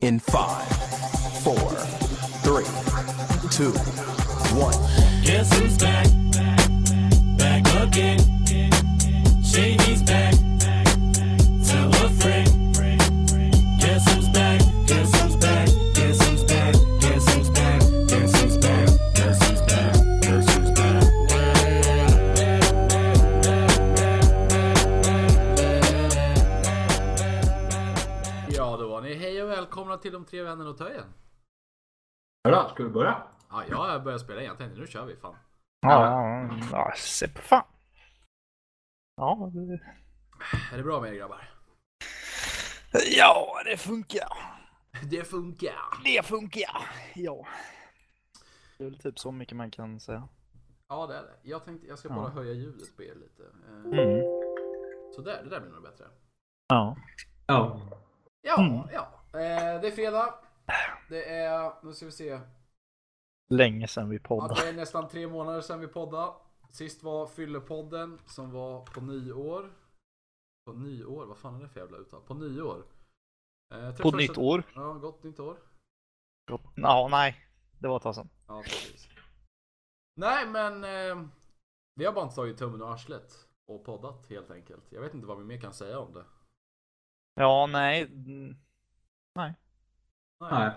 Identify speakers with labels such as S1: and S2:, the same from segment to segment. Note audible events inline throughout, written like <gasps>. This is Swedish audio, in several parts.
S1: in five, four, three, two, one.
S2: Guess who's back?
S3: Till de tre vännerna och töjen.
S4: Hörru, ska vi börja?
S3: Ja, jag har börjat spela igen. Jag tänkte nu kör vi fan.
S5: Ja, ja, se på fan. Ja, det,
S3: Är det bra med er grabbar?
S5: ja, det funkar.
S3: Det funkar.
S5: Det funkar. Ja. Det är väl typ så mycket man kan säga.
S3: Ja, det är det. Jag tänkte jag ska
S5: Ja.
S3: bara höja ljudet på er lite. Eh,
S5: Mm.
S3: Så där, det där blir nog bättre.
S5: Ja.
S4: Ja.
S3: Ja,
S5: Mm.
S3: ja. Eh, Det är fredag. Det är, nu ska vi se.
S5: Länge sedan vi
S3: Ja,
S5: poddade.
S3: det är nästan tre månader sedan vi poddade. Sist var Fyllepodden som var på nyår. På nyår? Vad fan är det för jävla uttal? På nyår. Eh,
S5: På
S3: 31
S5: nytt år.
S3: Ja, gott nytt år.
S5: Ja, nej. Det var ett tag sedan.
S3: Ja, precis. Nej, men eh, vi har bara inte tagit tummen ur arslet och poddat helt enkelt. Jag vet inte vad vi mer kan säga om det.
S5: Ja, nej.
S3: Nej.
S4: Nej.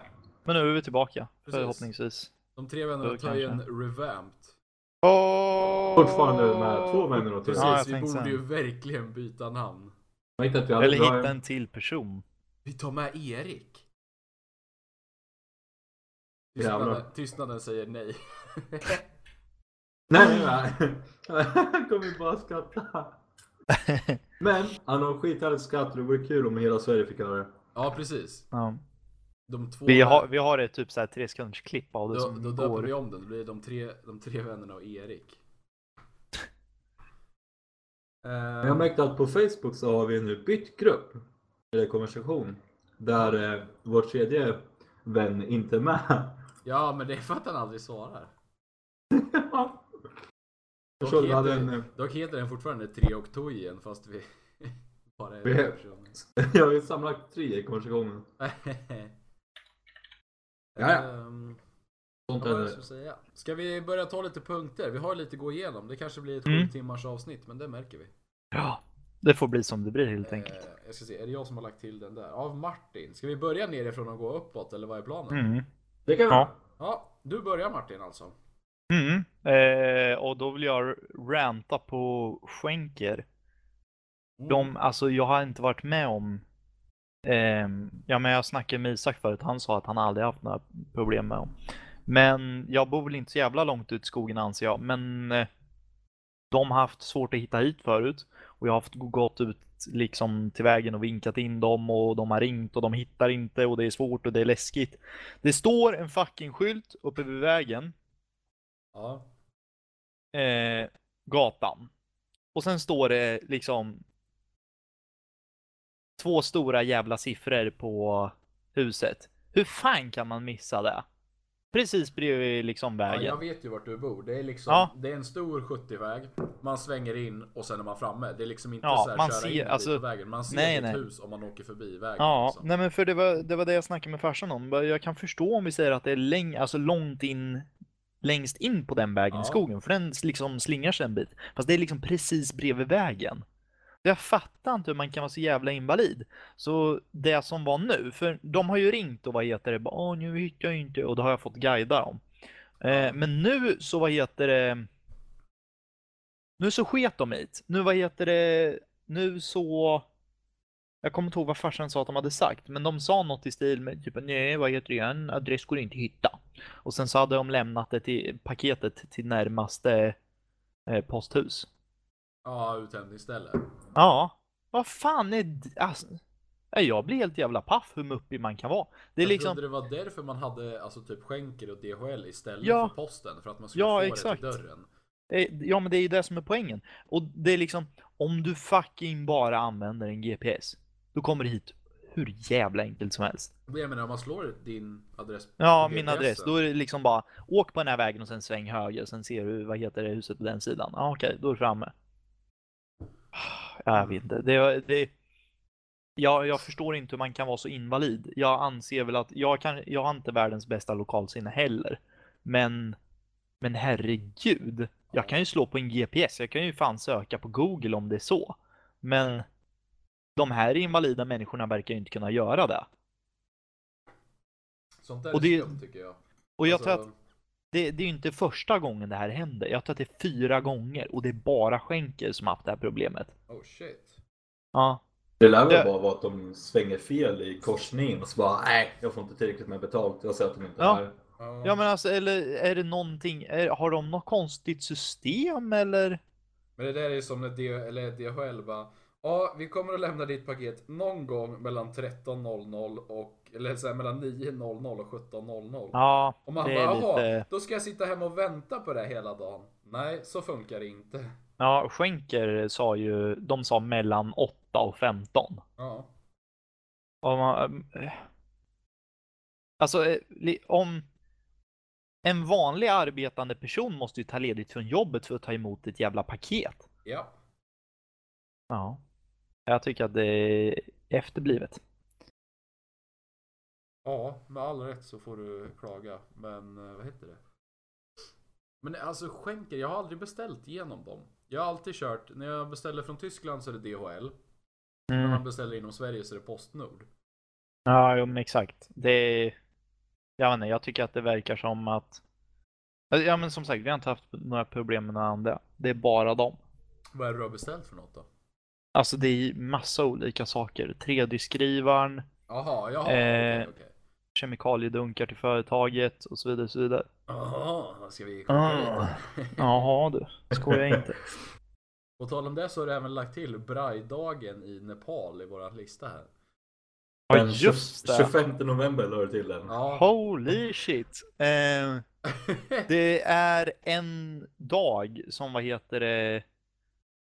S5: Men nu är vi tillbaka.
S3: Precis.
S5: Förhoppningsvis.
S3: De tre vännerna
S5: Då
S3: tar ju en revamped.
S5: Oh!
S4: Fortfarande med två vänner och
S3: Precis,
S5: Ja,
S3: vi borde
S5: så.
S3: ju verkligen byta namn.
S5: Eller hitta en till person.
S3: Vi tar med Erik. Tystnaden, tystnaden säger nej.
S4: Nej, nej. Han kommer bara skratta. <laughs> Men han har skithärligt skratt och det vore kul om hela Sverige fick höra det.
S3: Ja, precis.
S5: Ja.
S3: De två
S5: Vi, har, vi har ett typ såhär tre sekunders klipp av det
S3: då,
S5: som
S3: då döper
S5: går.
S3: vi om den. Då blir det de tre, de tre vännerna och Erik.
S4: Men jag märkte att på Facebook så har vi nu bytt grupp. Eller konversation. Där eh, vår tredje vän inte är med.
S3: Ja, men det är för att han aldrig svarar. <laughs>
S4: Jag
S3: Dock heter,
S4: en,
S3: dock heter den fortfarande Tre och Tojen fast vi bara är person. <laughs>
S4: jag har ju samlat tre i konversationen. <laughs> Jaja.
S3: Ehm,
S4: Sånt
S3: vad var det
S4: är
S3: jag skulle säga? Ska vi börja ta lite punkter? Vi har lite att gå igenom. Det kanske blir ett
S5: Mm.
S3: sju timmars avsnitt, men det märker vi.
S5: Ja, det får bli som det blir helt enkelt.
S3: Eh, jag ska se, är det jag som har lagt till den där? Av Martin. Ska vi börja nerifrån och gå uppåt, eller vad är planen?
S5: Mm.
S4: Det kan vi
S5: Ja.
S3: Ja, du börjar Martin alltså.
S5: Mm. Eh, och då vill jag ranta på skänker. De, alltså jag har inte varit med om ehm, Ja men jag snackade med Isak förut, han sa att han aldrig haft några problem med dem. Men jag bor väl inte så jävla långt ut i skogen anser jag, men eh, de har haft svårt att hitta hit förut och jag har haft gått ut liksom till vägen och vinkat in dem och de har ringt och de hittar inte och det är svårt och det är läskigt. Det står en fucking skylt uppe vid vägen
S3: Ja.
S5: eh, gatan. Och sen står det liksom två stora jävla siffror på huset. Hur fan kan man missa det? Precis bredvid liksom
S3: ja,
S5: vägen.
S3: jag vet ju vart du bor. Det är liksom,
S5: Ja.
S3: det är en stor 70-väg. Man svänger in och sen är man framme. Det är liksom inte
S5: Ja,
S3: så här
S5: man
S3: köra
S5: ser-
S3: in
S5: alltså-
S3: på vägen. Man ser
S5: nej,
S3: ditt
S5: nej.
S3: hus om man åker förbi vägen.
S5: Ja,
S3: liksom.
S5: nej men för det var, det var det jag snackade med farsan om. Jag kan förstå om vi säger att det är läng, alltså långt in, längst in på den vägen
S3: Ja.
S5: i skogen, för den liksom slingar sig en bit. Fast det är liksom precis bredvid vägen. Jag fattar inte hur man kan vara så jävla invalid. Så det som var nu, för de har ju ringt och vad heter det, bara, nu hittar jag inte, och då har jag fått guida dem. Eh, men nu så vad heter det, nu så sket de hit. Nu vad heter det, nu så jag kommer inte ihåg vad farsan sa att de hade sagt, men de sa något i stil med typ nej, vad heter det, en adress går inte att hitta. Och sen så hade de lämnat det till paketet till närmaste eh, posthus.
S3: Ja, uthämtningsställe.
S5: Ja, vad fan är d- alltså, Jag blir helt jävla paff hur muppig man kan vara. Det är
S3: jag
S5: liksom,
S3: trodde det var därför man hade alltså typ skänker och DHL istället
S5: Ja.
S3: för posten. För att man skulle
S5: Ja,
S3: få
S5: exakt.
S3: det till dörren.
S5: ja men det är ju det som är poängen. Och det är liksom, om du fucking bara använder en GPS, då kommer det hit hur jävla enkelt som helst.
S3: Jag menar om man slår din adress på
S5: Ja, min adress. Då är det liksom bara åk på den här vägen och sen sväng höger. Sen ser du, vad heter det, huset på den sidan. Ja, okej, då är du framme. Ja, Jag vet inte. Det, det, jag, jag förstår inte hur man kan vara så invalid. Jag anser väl att jag, kan, jag har inte världens bästa lokalsinne heller. Men, men herregud. Jag kan ju slå på en GPS. Jag kan ju fan söka på Google om det är så. Men de här invalida människorna verkar ju inte kunna göra det.
S3: Sånt där
S5: Och
S3: är
S5: det-
S3: skumt tycker jag.
S5: Och jag
S3: Alltså,
S5: tror att det, det är ju inte första gången det här händer. Jag tror att det är fyra gånger och det är bara skänker som haft det här problemet.
S3: Oh shit.
S5: Ja,
S4: Det lär väl
S5: Det-
S4: bara vara att de svänger fel i korsningen och så bara nej, jag får inte tillräckligt med betalt. Jag säger att de inte
S5: Ja.
S4: är.
S5: ja men alltså eller är det någonting, är, har de något konstigt system eller?
S3: Men det där är som när DHL bara Ja, vi kommer att lämna ditt paket någon gång mellan 13.00 och eller så här, mellan 9.00 och 17.00.
S5: Ja,
S3: och man
S5: det
S3: bara,
S5: är lite...
S3: då ska jag sitta hemma och vänta på det hela dagen. Nej, så funkar det inte.
S5: Ja, skänker sa ju, de sa mellan 8 och 15.
S3: Ja.
S5: Och man, eh, alltså eh, om en vanlig arbetande person måste ju ta ledigt från jobbet för att ta emot ett jävla paket.
S3: Ja.
S5: Ja. Jag tycker att det är efterblivet.
S3: Ja, med all rätt så får du klaga. Men eh, vad heter det? Men alltså skänker, jag har aldrig beställt genom dem. Jag har alltid kört, när jag beställer från Tyskland så är det DHL. När
S5: Mm.
S3: man beställer inom Sverige så är det Postnord.
S5: Ja, jo, men exakt. Det är... Jag vet inte, jag tycker att det verkar som att... Ja, men som sagt, vi har inte haft några problem med några andra. Det är bara dem.
S3: Vad är det du har beställt för något då?
S5: Alltså det är massa olika saker. 3D-skrivaren,
S3: Jaha, jaha,
S5: Eh,
S3: okej, okej.
S5: Kemikaliedunkar till företaget och så vidare. Och så vidare.
S3: Jaha, ska vi
S5: Ah.
S3: lite? <laughs>
S5: Jaha du, skojar inte. <laughs>
S3: På tal om det så har du även lagt till Braj-dagen i Nepal i våran lista här.
S5: Ja,
S4: Den
S5: just det.
S4: 25 november la du till den.
S3: Ja.
S5: Holy <laughs> shit. Eh, det är en dag som, vad heter det,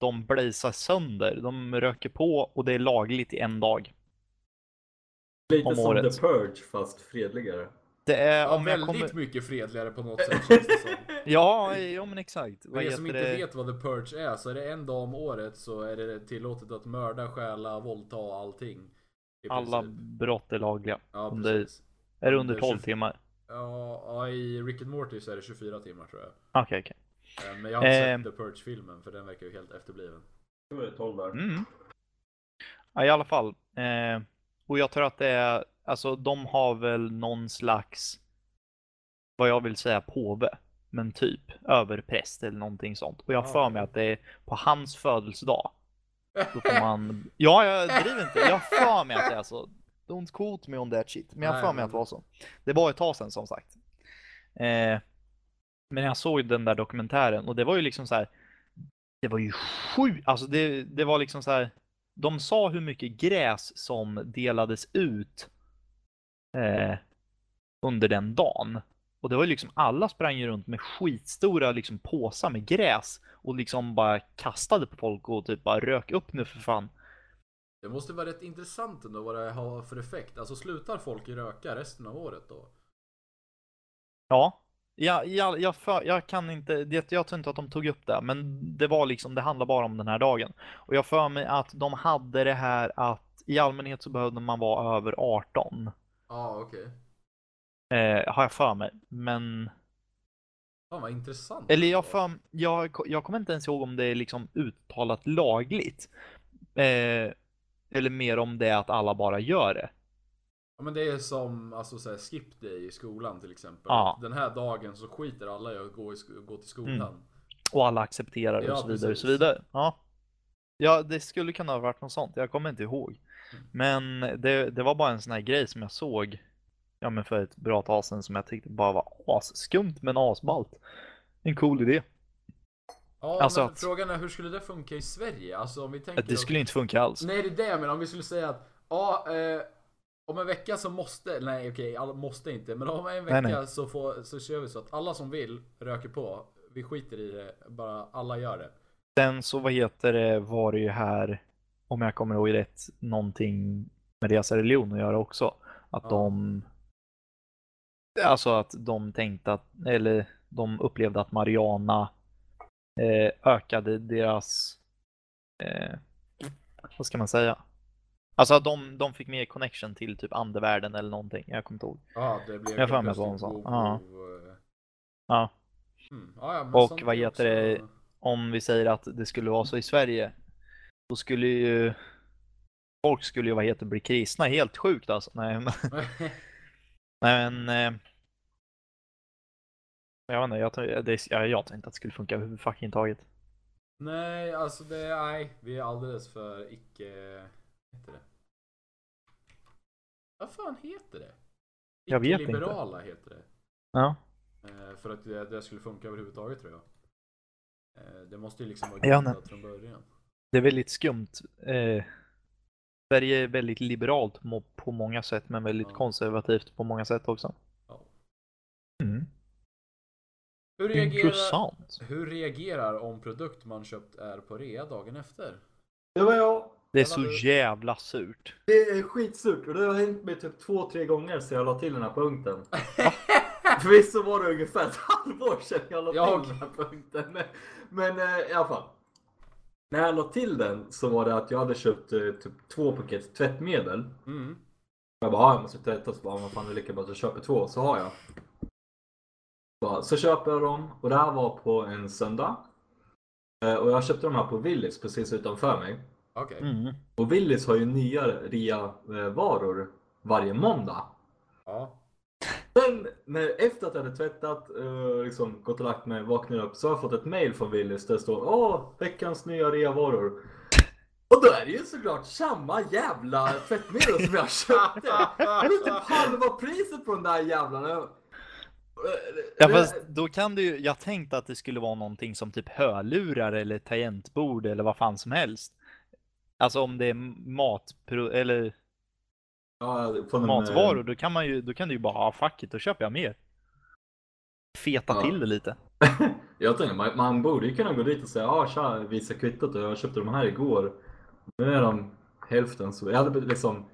S5: de blazar sönder. De röker på och det är lagligt i en dag.
S4: Lite
S5: om
S4: som
S5: året.
S4: The Purge fast fredligare.
S5: Det är
S3: Ja,
S5: om
S3: väldigt
S5: kommer...
S3: mycket fredligare på något <laughs> sätt känns det som.
S5: Ja, ja men exakt.
S3: För er som inte
S5: det?
S3: vet vad The Purge är så är det en dag om året så är det tillåtet att mörda, stjäla, våldta allting. I
S5: Alla brott är lagliga.
S3: Ja,
S5: om det-. Är det under
S3: Det är
S5: 12
S3: tjugo-
S5: timmar?
S3: Ja, i Rick and Morty så är det 24 timmar tror jag.
S5: Okej, okej.
S3: Eh, Men jag har inte
S5: Eh.
S3: sett The Purge-filmen för den verkar ju helt efterbliven.
S4: Det var det 12 där.
S5: Mm. Ja, i alla fall. Eh, och jag tror att det är, alltså de har väl någon slags, vad jag vill säga påve, men typ överpräst eller någonting sånt. Och jag har för mig att det är på hans födelsedag. Då får <laughs> man, ja jag driver inte, jag för mig att det är så. Don't quote me on that shit. Men jag
S3: Nej,
S5: för mig att det var så. Det var ett tag sedan som sagt. Eh, men jag såg den där dokumentären och det var ju liksom så här. Det var ju sjukt, alltså det, det var liksom så här. De sa hur mycket gräs som delades ut eh, under den dagen. Och det var liksom alla sprang ju runt med skitstora liksom påsar med gräs och liksom bara kastade på folk och typ bara rök upp nu för fan.
S3: Det måste vara rätt intressant ändå vad det har för effekt. Alltså slutar folk röka resten av året då?
S5: Ja, jag, jag, jag, för, jag kan inte, det, jag tror inte att de tog upp det, men det var liksom, det handlar bara om den här dagen. Och jag för mig att de hade det här att i allmänhet så behövde man vara över 18.
S3: Ja, okej.
S5: Eh, har jag för mig, men
S3: Fan vad intressant.
S5: Eller jag, för, jag, jag kommer inte ens ihåg om det är liksom uttalat lagligt. Eh, eller mer om det är att alla bara gör det.
S3: Ja men det är som alltså, så här, skip day i skolan till exempel.
S5: Ja.
S3: Den här dagen så skiter alla i att gå, i, gå till skolan.
S5: Mm. Och alla accepterar det
S3: Ja,
S5: och så vidare och så vidare. Ja. ja, det skulle kunna ha varit något sånt. Jag kommer inte ihåg.
S3: Mm.
S5: Men det, det var bara en sån här grej som jag såg ja, men för ett bra tag sedan som jag tyckte bara var asskumt men asballt. En cool idé.
S3: Ja,
S5: Alltså
S3: men
S5: att-
S3: frågan är hur skulle det funka i Sverige? Alltså om vi tänker...
S5: Det skulle inte funka alls.
S3: Nej det är det menar, om vi skulle säga att ja, eh, om en vecka så måste, nej okej, alla måste inte, men om en vecka
S5: Nej, nej.
S3: Så, får, så kör vi så att alla som vill röker på. Vi skiter i det, bara alla gör det.
S5: Sen så vad heter det var det ju här, om jag kommer ihåg rätt, någonting med deras religion att göra också. Att
S3: Ja.
S5: de Alltså att de tänkte att, eller de upplevde att Mariana eh, ökade deras eh, vad ska man säga? Alltså de, de fick mer connection till typ andevärlden eller någonting. Jag kommer inte ihåg.
S3: Ja, det blev
S5: Jag får med på en sån. Ja. Ja.
S3: Mm. Ja, ja,
S5: Och vad heter det?
S3: också-
S5: Om vi säger att det skulle vara så i Sverige. Då skulle ju folk skulle ju vad heter bli kristna. Helt sjukt alltså. Nej men, <laughs> nej, men eh, jag vet inte, jag, tror- det, jag, jag tror inte att det skulle funka överhuvudtaget.
S3: Nej, alltså det, nej, vi är alldeles för icke, heter det? Vad fan heter det?
S5: Jag vet inte.
S3: Icke-liberala heter det.
S5: Ja.
S3: Eh, för att det, det skulle funka överhuvudtaget tror jag. Eh, det måste ju liksom vara
S5: Ja,
S3: grundat från början.
S5: Det är väldigt skumt. Eh, Sverige är väldigt liberalt på många sätt men väldigt
S3: Ja.
S5: konservativt på många sätt också.
S3: Ja.
S5: Mm.
S3: Hur, reagerar,
S5: Intressant.
S3: hur reagerar om produkt man köpt är på rea dagen efter?
S4: Det var jag.
S5: Det är så jävla surt.
S4: Det är skitsurt och det har hänt mig typ två, tre gånger sedan jag la till den här punkten. Förvisso <laughs> var det ungefär ett halvår sedan jag la
S3: Jag-
S4: till den här punkten. Men eh, i alla fall. När jag la till den så var det att jag hade köpt eh, typ två paket tvättmedel.
S3: Mm.
S4: Jag bara, "Ja, jag måste tvätta. Så bara, vad fan det är lika bra att jag köper två. Så har jag. Bara, Så köper jag dem och det här var på en söndag. Eh, Och jag köpte de här på Willys precis utanför mig.
S3: Okej.
S5: Mm.
S4: Och Willys har ju nya rea-varor varje måndag.
S3: Ja.
S4: Sen när, efter att jag hade tvättat, uh, liksom gått och lagt mig, vaknade upp så har jag fått ett mail från Willys där det står Åh, veckans nya reavaror. Och då är det ju såklart samma jävla tvättmedel som jag köpte. Det är typ halva priset på den där jävlarna.
S5: Ja fast då kan du ju, jag tänkte att det skulle vara någonting som typ hörlurar eller tangentbord eller vad fan som helst. Alltså om det är mat eller
S4: Ja,
S5: matvaror då kan man ju, då kan du ju bara, ah, fuck it, då köper jag mer. Feta
S4: Ja.
S5: till det lite.
S4: eh, <laughs> Jag tänker, man, man borde ju kunna gå dit och säga ja tja, visa kvittot och jag köpte de här igår. Nu är de hälften så. Jag hade liksom,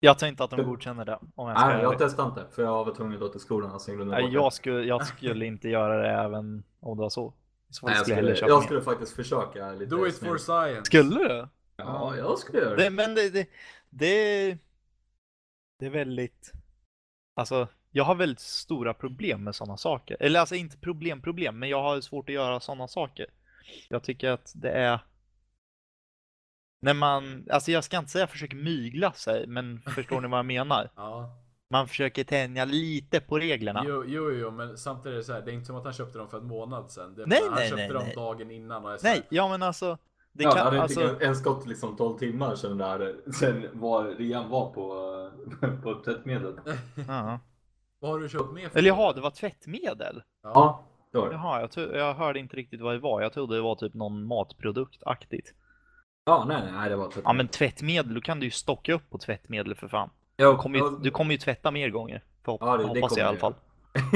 S5: Jag tror inte att de godkänner det. Om jag ska
S4: nej jag testade inte för jag var tvungen att gå till skolan
S5: Nej,
S4: det.
S5: jag skulle, jag skulle inte göra det även om det var så. Så
S4: Nej, jag
S5: skulle jag
S4: jag skulle faktiskt försöka lite.
S3: Do it
S4: snällt.
S3: for science.
S5: Skulle du?
S4: Ja, jag skulle göra det.
S5: Det, men det, det, det, det är väldigt, alltså jag har väldigt stora problem med sådana saker. Eller alltså inte problem, problem, men jag har svårt att göra sådana saker. Jag tycker att det är när man, alltså jag ska inte säga försöker mygla sig, men förstår ni vad jag menar? <laughs>
S3: Ja.
S5: Man försöker tänja lite på reglerna.
S3: Jo, jo, jo, men samtidigt är det så här, det är inte som att han köpte dem för en månad sedan. Det
S5: Nej,
S3: bara, han
S5: nej,
S3: köpte
S5: nej,
S3: dem
S5: nej.
S3: dagen innan och så här,
S5: Nej, ja men alltså. Det
S4: ja,
S5: kan,
S4: hade
S5: alltså,
S4: inte ens gått liksom 12 timmar sedan, där, sen var rean var på, <laughs> på tvättmedel.
S5: ja.
S3: Vad har du köpt med för
S5: Eller jaha, det var tvättmedel?
S3: Ja.
S4: Ja, det var det.
S5: Jaha, jag, jag hörde inte riktigt vad det var. Jag trodde det var typ någon matproduktaktigt.
S4: Ja, nej, nej, det var tvättmedel.
S5: Ja men tvättmedel, då kan du ju stocka upp på tvättmedel för fan.
S4: jag,
S5: Du kommer ju, du kommer ju tvätta mer gånger.
S4: Ja, det- det
S5: hoppas jag i alla fall.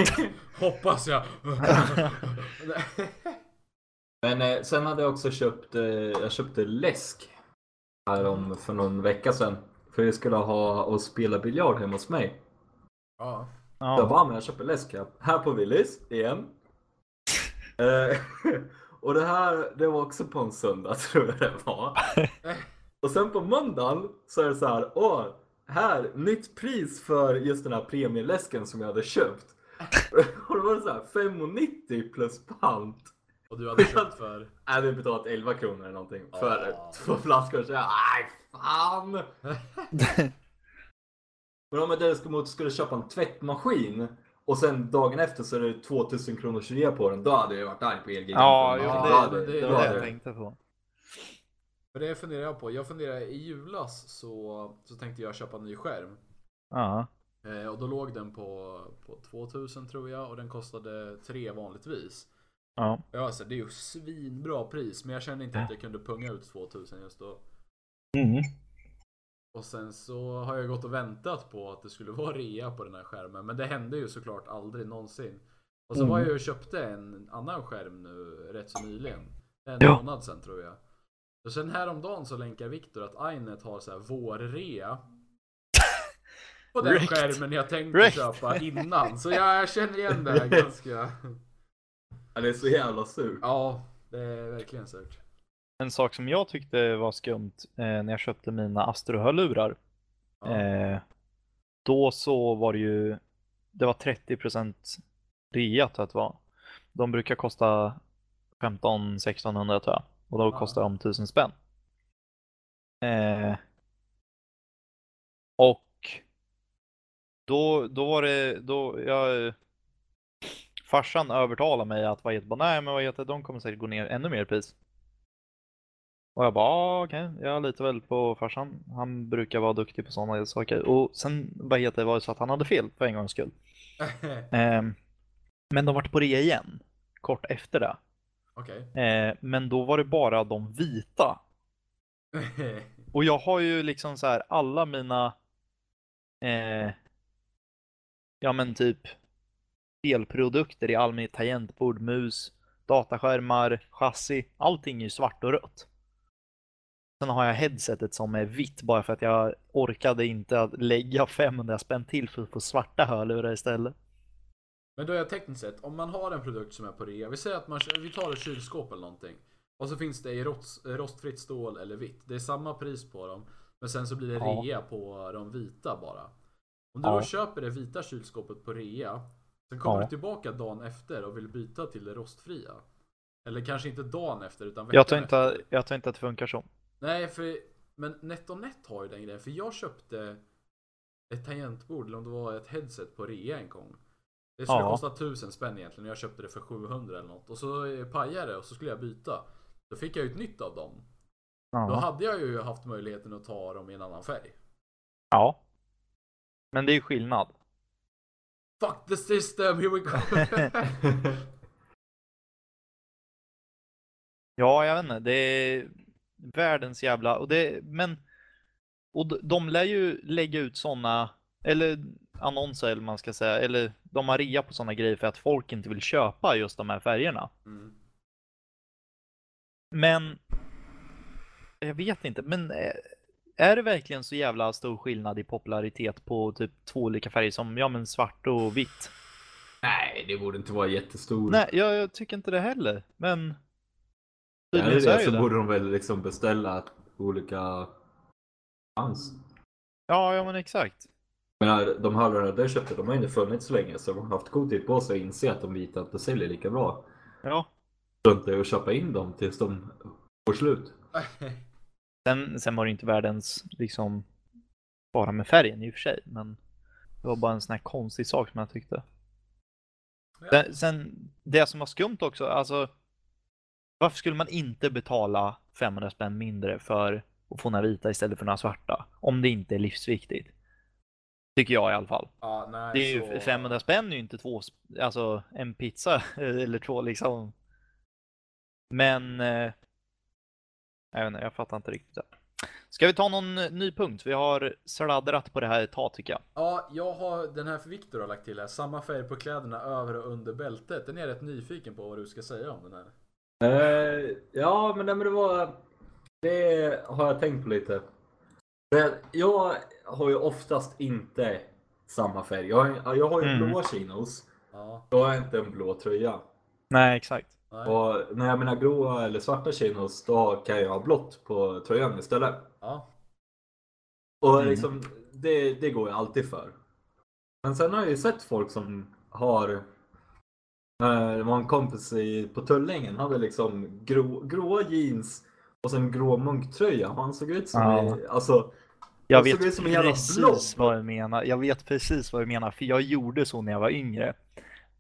S5: <laughs>
S3: Hoppas jag. <laughs>
S4: Men eh, sen hade jag också köpt, eh, jag köpte läsk här om för någon vecka sedan. För jag skulle ha och spela biljard hemma hos mig.
S3: ja.
S4: Så jag
S5: Ja.
S4: bara, men jag köper läsk här, här på Willys igen. <laughs> Eh, och det här, det var också på en söndag <laughs> tror jag det var. Och sen på måndagen så är det så här, åh, här, nytt pris för just den här premieläsken som jag hade köpt. <laughs> Och då var det så här 5,90 plus pant.
S3: Och du hade köpt för? <laughs>
S4: Nej, jag hade betalat 11 kronor eller någonting för
S3: Ah.
S4: två flaskor. Så jag, aj fan! <laughs> Men om jag däremot skulle köpa en tvättmaskin och sen dagen efter så är det 2000 kronors rea på den, då hade jag varit arg på Elgiganten.
S5: Ja,
S3: Ja,
S5: det, det, det,
S3: då
S5: var det jag tänkte på.
S3: För det funderar jag på. Jag funderar i julas så, så tänkte jag köpa en ny skärm.
S5: Ja.
S3: Eh, och då låg den på, på 2000 tror jag och den kostade 3 vanligtvis.
S5: Ja.
S3: Ja, alltså, det är ju svinbra pris men jag kände inte att jag kunde punga ut 2000 just då.
S5: Mm.
S3: Och sen så har jag gått och väntat på att det skulle <laughs> vara rea på den här skärmen. Men det hände ju såklart aldrig någonsin. Och så var jag och köpte en annan skärm nu rätt så nyligen. En
S5: Ja.
S3: månad sen tror jag. Och sen häromdagen så länkar Viktor att Inet har så här vårrea. På den
S5: Rekt.
S3: skärmen jag tänkte
S5: Rekt.
S3: köpa innan. Så jag känner igen det här <laughs> ganska.
S4: Ja, det är så jävla surt.
S3: Ja, det är verkligen surt.
S5: En sak som jag tyckte var skumt eh, när jag köpte mina Astro-hörlurar.
S3: Ja.
S5: Eh, då så var det ju, det var 30% rea tror jag att det var. De brukar kosta 15-1600 tror jag. Och då
S3: Ja.
S5: kostar de 1000 spänn. Eh, och då, då var det, då, jag, farsan övertalade mig att vad heter nej men vad heter de kommer säkert gå ner ännu mer i pris. Och jag bara, ah, okej, jag litar väl på farsan. Han brukar vara duktig på sådana saker. Och sen, vad heter det, var det så att han hade fel för en gångs skull. <laughs> Ehm, men de vart på rea igen, kort efter det.
S3: Okej.
S5: Eh, men då var det bara de vita. <laughs> Och jag har ju liksom så här alla mina eh, ja men typ spelprodukter i allmänhet, tangentbord, mus, dataskärmar, chassi, allting är ju svart och rött. Sen har jag headsetet som är vitt bara för att jag orkade inte att lägga 500 spänn till för att få svarta hörlurar istället.
S3: Men då är jag tekniskt sett, om man har en produkt som är på rea, vi säger att man, vi tar ett kylskåp eller någonting. Och så finns det i rost, rostfritt stål eller vitt. Det är samma pris på dem. Men sen så blir det
S5: Ja.
S3: rea på de vita bara. Om du
S5: Ja.
S3: då köper det vita kylskåpet på rea. Sen kommer
S5: Ja.
S3: du tillbaka dagen efter och vill byta till det rostfria. Eller kanske inte dagen efter utan veckan
S5: Jag tror inte,
S3: efter.
S5: jag tror inte att det funkar så.
S3: Nej, för men NetOnNet har ju den grejen. För jag köpte ett tangentbord, eller om det var ett headset på rea en gång. Det skulle
S5: Ja.
S3: kosta 1000 spänn egentligen och jag köpte det för 700 eller något. Och så pajade det och så skulle jag byta. Då fick jag ju ett nytt av dem. Då
S5: Ja.
S3: hade jag ju haft möjligheten att ta dem i en annan färg.
S5: ja. Men det är ju skillnad.
S3: Fuck the system, here we go! <laughs>
S5: Ja, jag vet inte. Det är världens jävla... Och det, men... Och de- lär ju lägga ut sådana, eller annonser eller man ska säga, eller de har rea på sådana grejer för att folk inte vill köpa just de här färgerna.
S3: mm.
S5: Men... Jag vet inte, men eh, är det verkligen så jävla stor skillnad i popularitet på typ två olika färger som, ja men svart och vitt?
S4: Nej, det borde inte vara jättestor.
S5: Nej, jag, jag tycker inte det heller, men... Tydligen
S4: det
S5: så är
S4: det
S5: det
S4: så borde de väl liksom beställa olika chans.
S5: Ja, ja men exakt.
S4: Men de hörlurarna där köpte, de har inte funnits så länge så de har haft god tid på sig att inse att de vita inte säljer lika bra.
S5: Ja.
S4: Strunta i att köpa in dem tills de får slut. <laughs>
S5: Sen, sen var det inte världens, liksom, bara med färgen i och för sig, men det var bara en sån här konstig sak som jag tyckte.
S3: Ja.
S5: Sen, sen det som var skumt också, alltså, varför skulle man inte betala 500 spänn mindre för att få några vita istället för några svarta? Om det inte är livsviktigt. Tycker jag i alla fall.
S3: ja, nej,
S5: Det är ju
S3: så...
S5: 500 spänn är ju inte två, alltså en pizza <laughs> eller två liksom. Men eh, jag inte, jag fattar inte riktigt det. Ska vi ta någon eh, ny punkt? Vi har sladdrat på det här ett tag tycker jag.
S3: Ja, jag har den här för Viktor har lagt till här. Samma färg på kläderna över och under bältet. Den är rätt nyfiken på vad du ska säga om den här.
S4: Eh, ja, men, nej, men det var... Det har jag tänkt på lite. Jag har ju oftast inte samma färg. Jag har, jag har ju
S5: Mm.
S4: blåa chinos.
S3: Ja,
S4: Jag har inte en blå tröja.
S5: Nej, exakt.
S3: Nej.
S4: Och när jag menar gråa eller svarta chinos, då kan jag ha blått på tröjan istället.
S3: Ja.
S4: Och
S5: Mm.
S4: liksom, det, det går jag alltid för. Men sen har jag ju sett folk som har eh, Det var en kompis i, på Tullingen, hade liksom grå, gråa jeans och sen grå munktröja. Han såg ut som,
S5: Ja.
S4: en- alltså,
S5: Jag vet precis vad du menar. Jag vet precis vad du menar, för jag gjorde så när jag var yngre.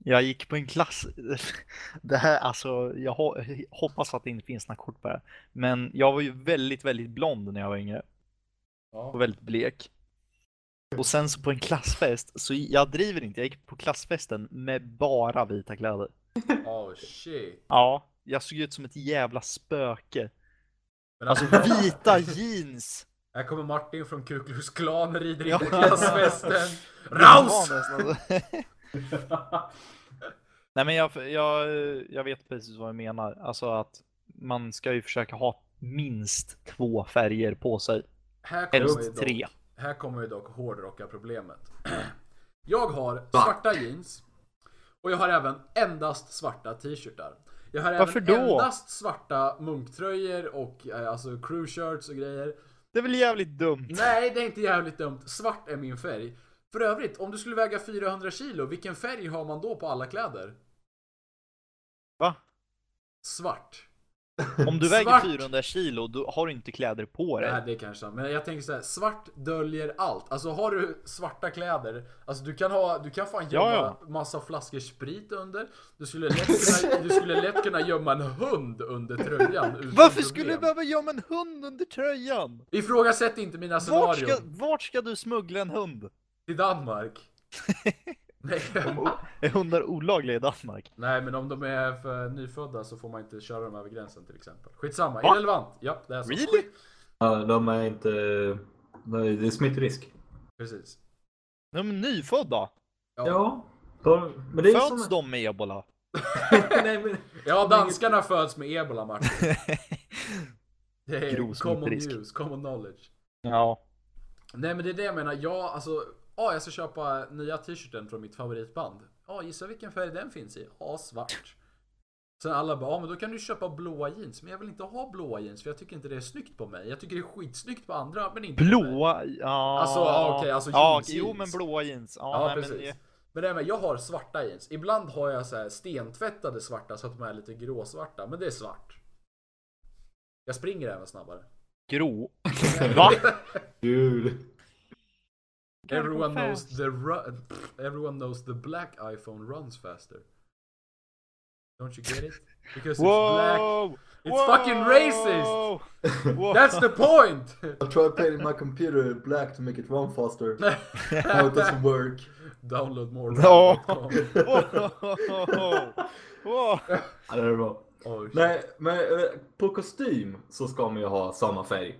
S5: Jag gick på en klass, <laughs> det här alltså, jag ho- hoppas att det inte finns några kort på det här. Men jag var ju väldigt, väldigt blond när jag var yngre.
S3: ja.
S5: och väldigt blek. Och sen så på en klassfest, så jag driver inte, jag gick på klassfesten med bara vita kläder. <laughs>
S3: Oh shit.
S5: Ja, jag såg ut som ett jävla spöke.
S3: Men
S5: Alltså vita jeans!
S3: Här kommer Martin från Ku Klux Klan rider in
S5: Ja.
S3: på klassfesten. <laughs> Raus!
S5: Nej men jag, jag, jag vet precis vad jag menar. Alltså att man ska ju försöka ha minst två färger på sig.
S3: Här kommer, dock,
S5: tre.
S3: här kommer vi dock hårdrocka problemet. <clears throat> Jag har svarta jeans. Och jag har även endast svarta t-shirtar. Jag har
S5: Varför
S3: även
S5: då?
S3: endast svarta munktröjor och eh, alltså crew shirts och grejer.
S5: Det är väl jävligt dumt?
S3: Nej, det är inte jävligt dumt. Svart är min färg. För övrigt, om du skulle väga 400 kilo, vilken färg har man då på alla kläder?
S5: Va?
S3: Svart.
S5: Om du väger
S3: Svart.
S5: 400 kilo, då har du inte kläder på dig.
S3: Nej, det kanske Men jag tänker så här, svart döljer allt. Alltså har du svarta kläder, alltså du kan ha, du kan fan gömma
S5: Ja,
S3: massa flaskor sprit under. Du skulle lätt kunna, du skulle lätt kunna gömma en hund under tröjan.
S5: Varför skulle du behöva gömma en hund under tröjan?
S3: Ifrågasätt inte mina
S5: Vart
S3: scenarion.
S5: ska, vart ska du smuggla en hund?
S3: Till Danmark. <laughs> Nej,
S5: Är hundar olagliga i Danmark?
S3: nej, men om de är för nyfödda så får man inte köra dem över gränsen till exempel. Skitsamma,
S5: Va?
S3: irrelevant. Ja, det är så.
S5: Really?
S4: Ja, de är inte... Det är smittrisk.
S3: Precis.
S5: De är nyfödda.
S3: Ja.
S4: Ja. de- Men det är
S5: Föds
S4: som...
S5: de med ebola? <laughs>
S4: Nej, men...
S3: Ja, danskarna föds med ebola Martin. <laughs> Det är
S5: Grov
S3: common news, common knowledge.
S5: ja.
S3: Nej men det är det jag menar, jag alltså, ja jag ska köpa nya t-shirten från mitt favoritband. Ja gissa vilken färg den finns i? Ja svart. Sen alla bara, ja men då kan du köpa blåa jeans. Men jag vill inte ha blåa jeans för jag tycker inte det är snyggt på mig. Jag tycker det är skitsnyggt på andra men inte på mig.
S5: Blåa, ja.
S3: Alltså, ja, okej, alltså
S5: ja,
S3: jeans,
S5: Jo
S3: jeans.
S5: men blåa jeans. Ja,
S3: Ja
S5: nej,
S3: precis.
S5: Men,
S3: Men det är med, jag har svarta jeans. Ibland har jag så här stentvättade svarta så att de är lite gråsvarta. Men det är svart. Jag springer även snabbare.
S5: grå. <laughs> Va?
S4: Gud.
S3: Everyone knows
S5: fast.
S3: the ru- pff, everyone knows the black iPhone runs faster. Don't you get it? Because it's black.
S5: Whoa!
S3: It's fucking racist!
S5: Whoa! <laughs>
S3: That's the point! <laughs>
S4: I tried painting my computer black to make it run faster. <laughs> Now it doesn't work.
S3: Download more.
S5: No. Whoa! Whoa!
S4: Ja, det är bra.
S3: Oh, shit.
S4: Nej, men eh, på kostym så ska man ju ha samma färg.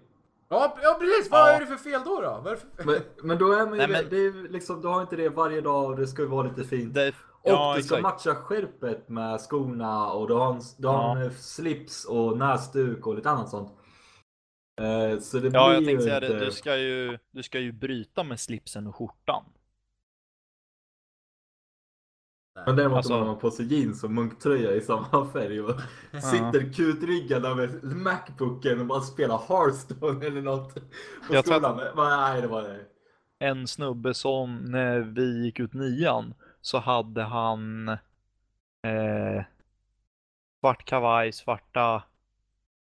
S3: Ja, ja precis, vad
S5: Ja.
S3: är det för fel då? då? Vad är det för...
S4: Men, men då är man ju,
S5: Nej, men-
S4: det är liksom, du har inte det varje dag och det ska ju vara lite fint.
S5: Det,
S4: Och
S5: ja,
S4: du ska
S5: exakt.
S4: matcha skärpet med skorna och du har en, du har en
S5: Ja.
S4: eh, slips och näsduk och lite annat sånt. Eh, så det
S5: Ja,
S4: blir
S5: jag tänkte säga
S4: inte...
S5: det. Du ska, ju, du ska ju bryta med slipsen och skjortan.
S4: Men däremot
S5: Alltså-
S4: om man har på sig jeans och munktröja i samma färg och sitter kutryggad över Macbooken och bara spelar Hearthstone eller något på
S5: Jag tror
S4: skolan. Men, nej, det var det.
S5: En snubbe som när vi gick ut nian så hade han eh, svart kavaj, svarta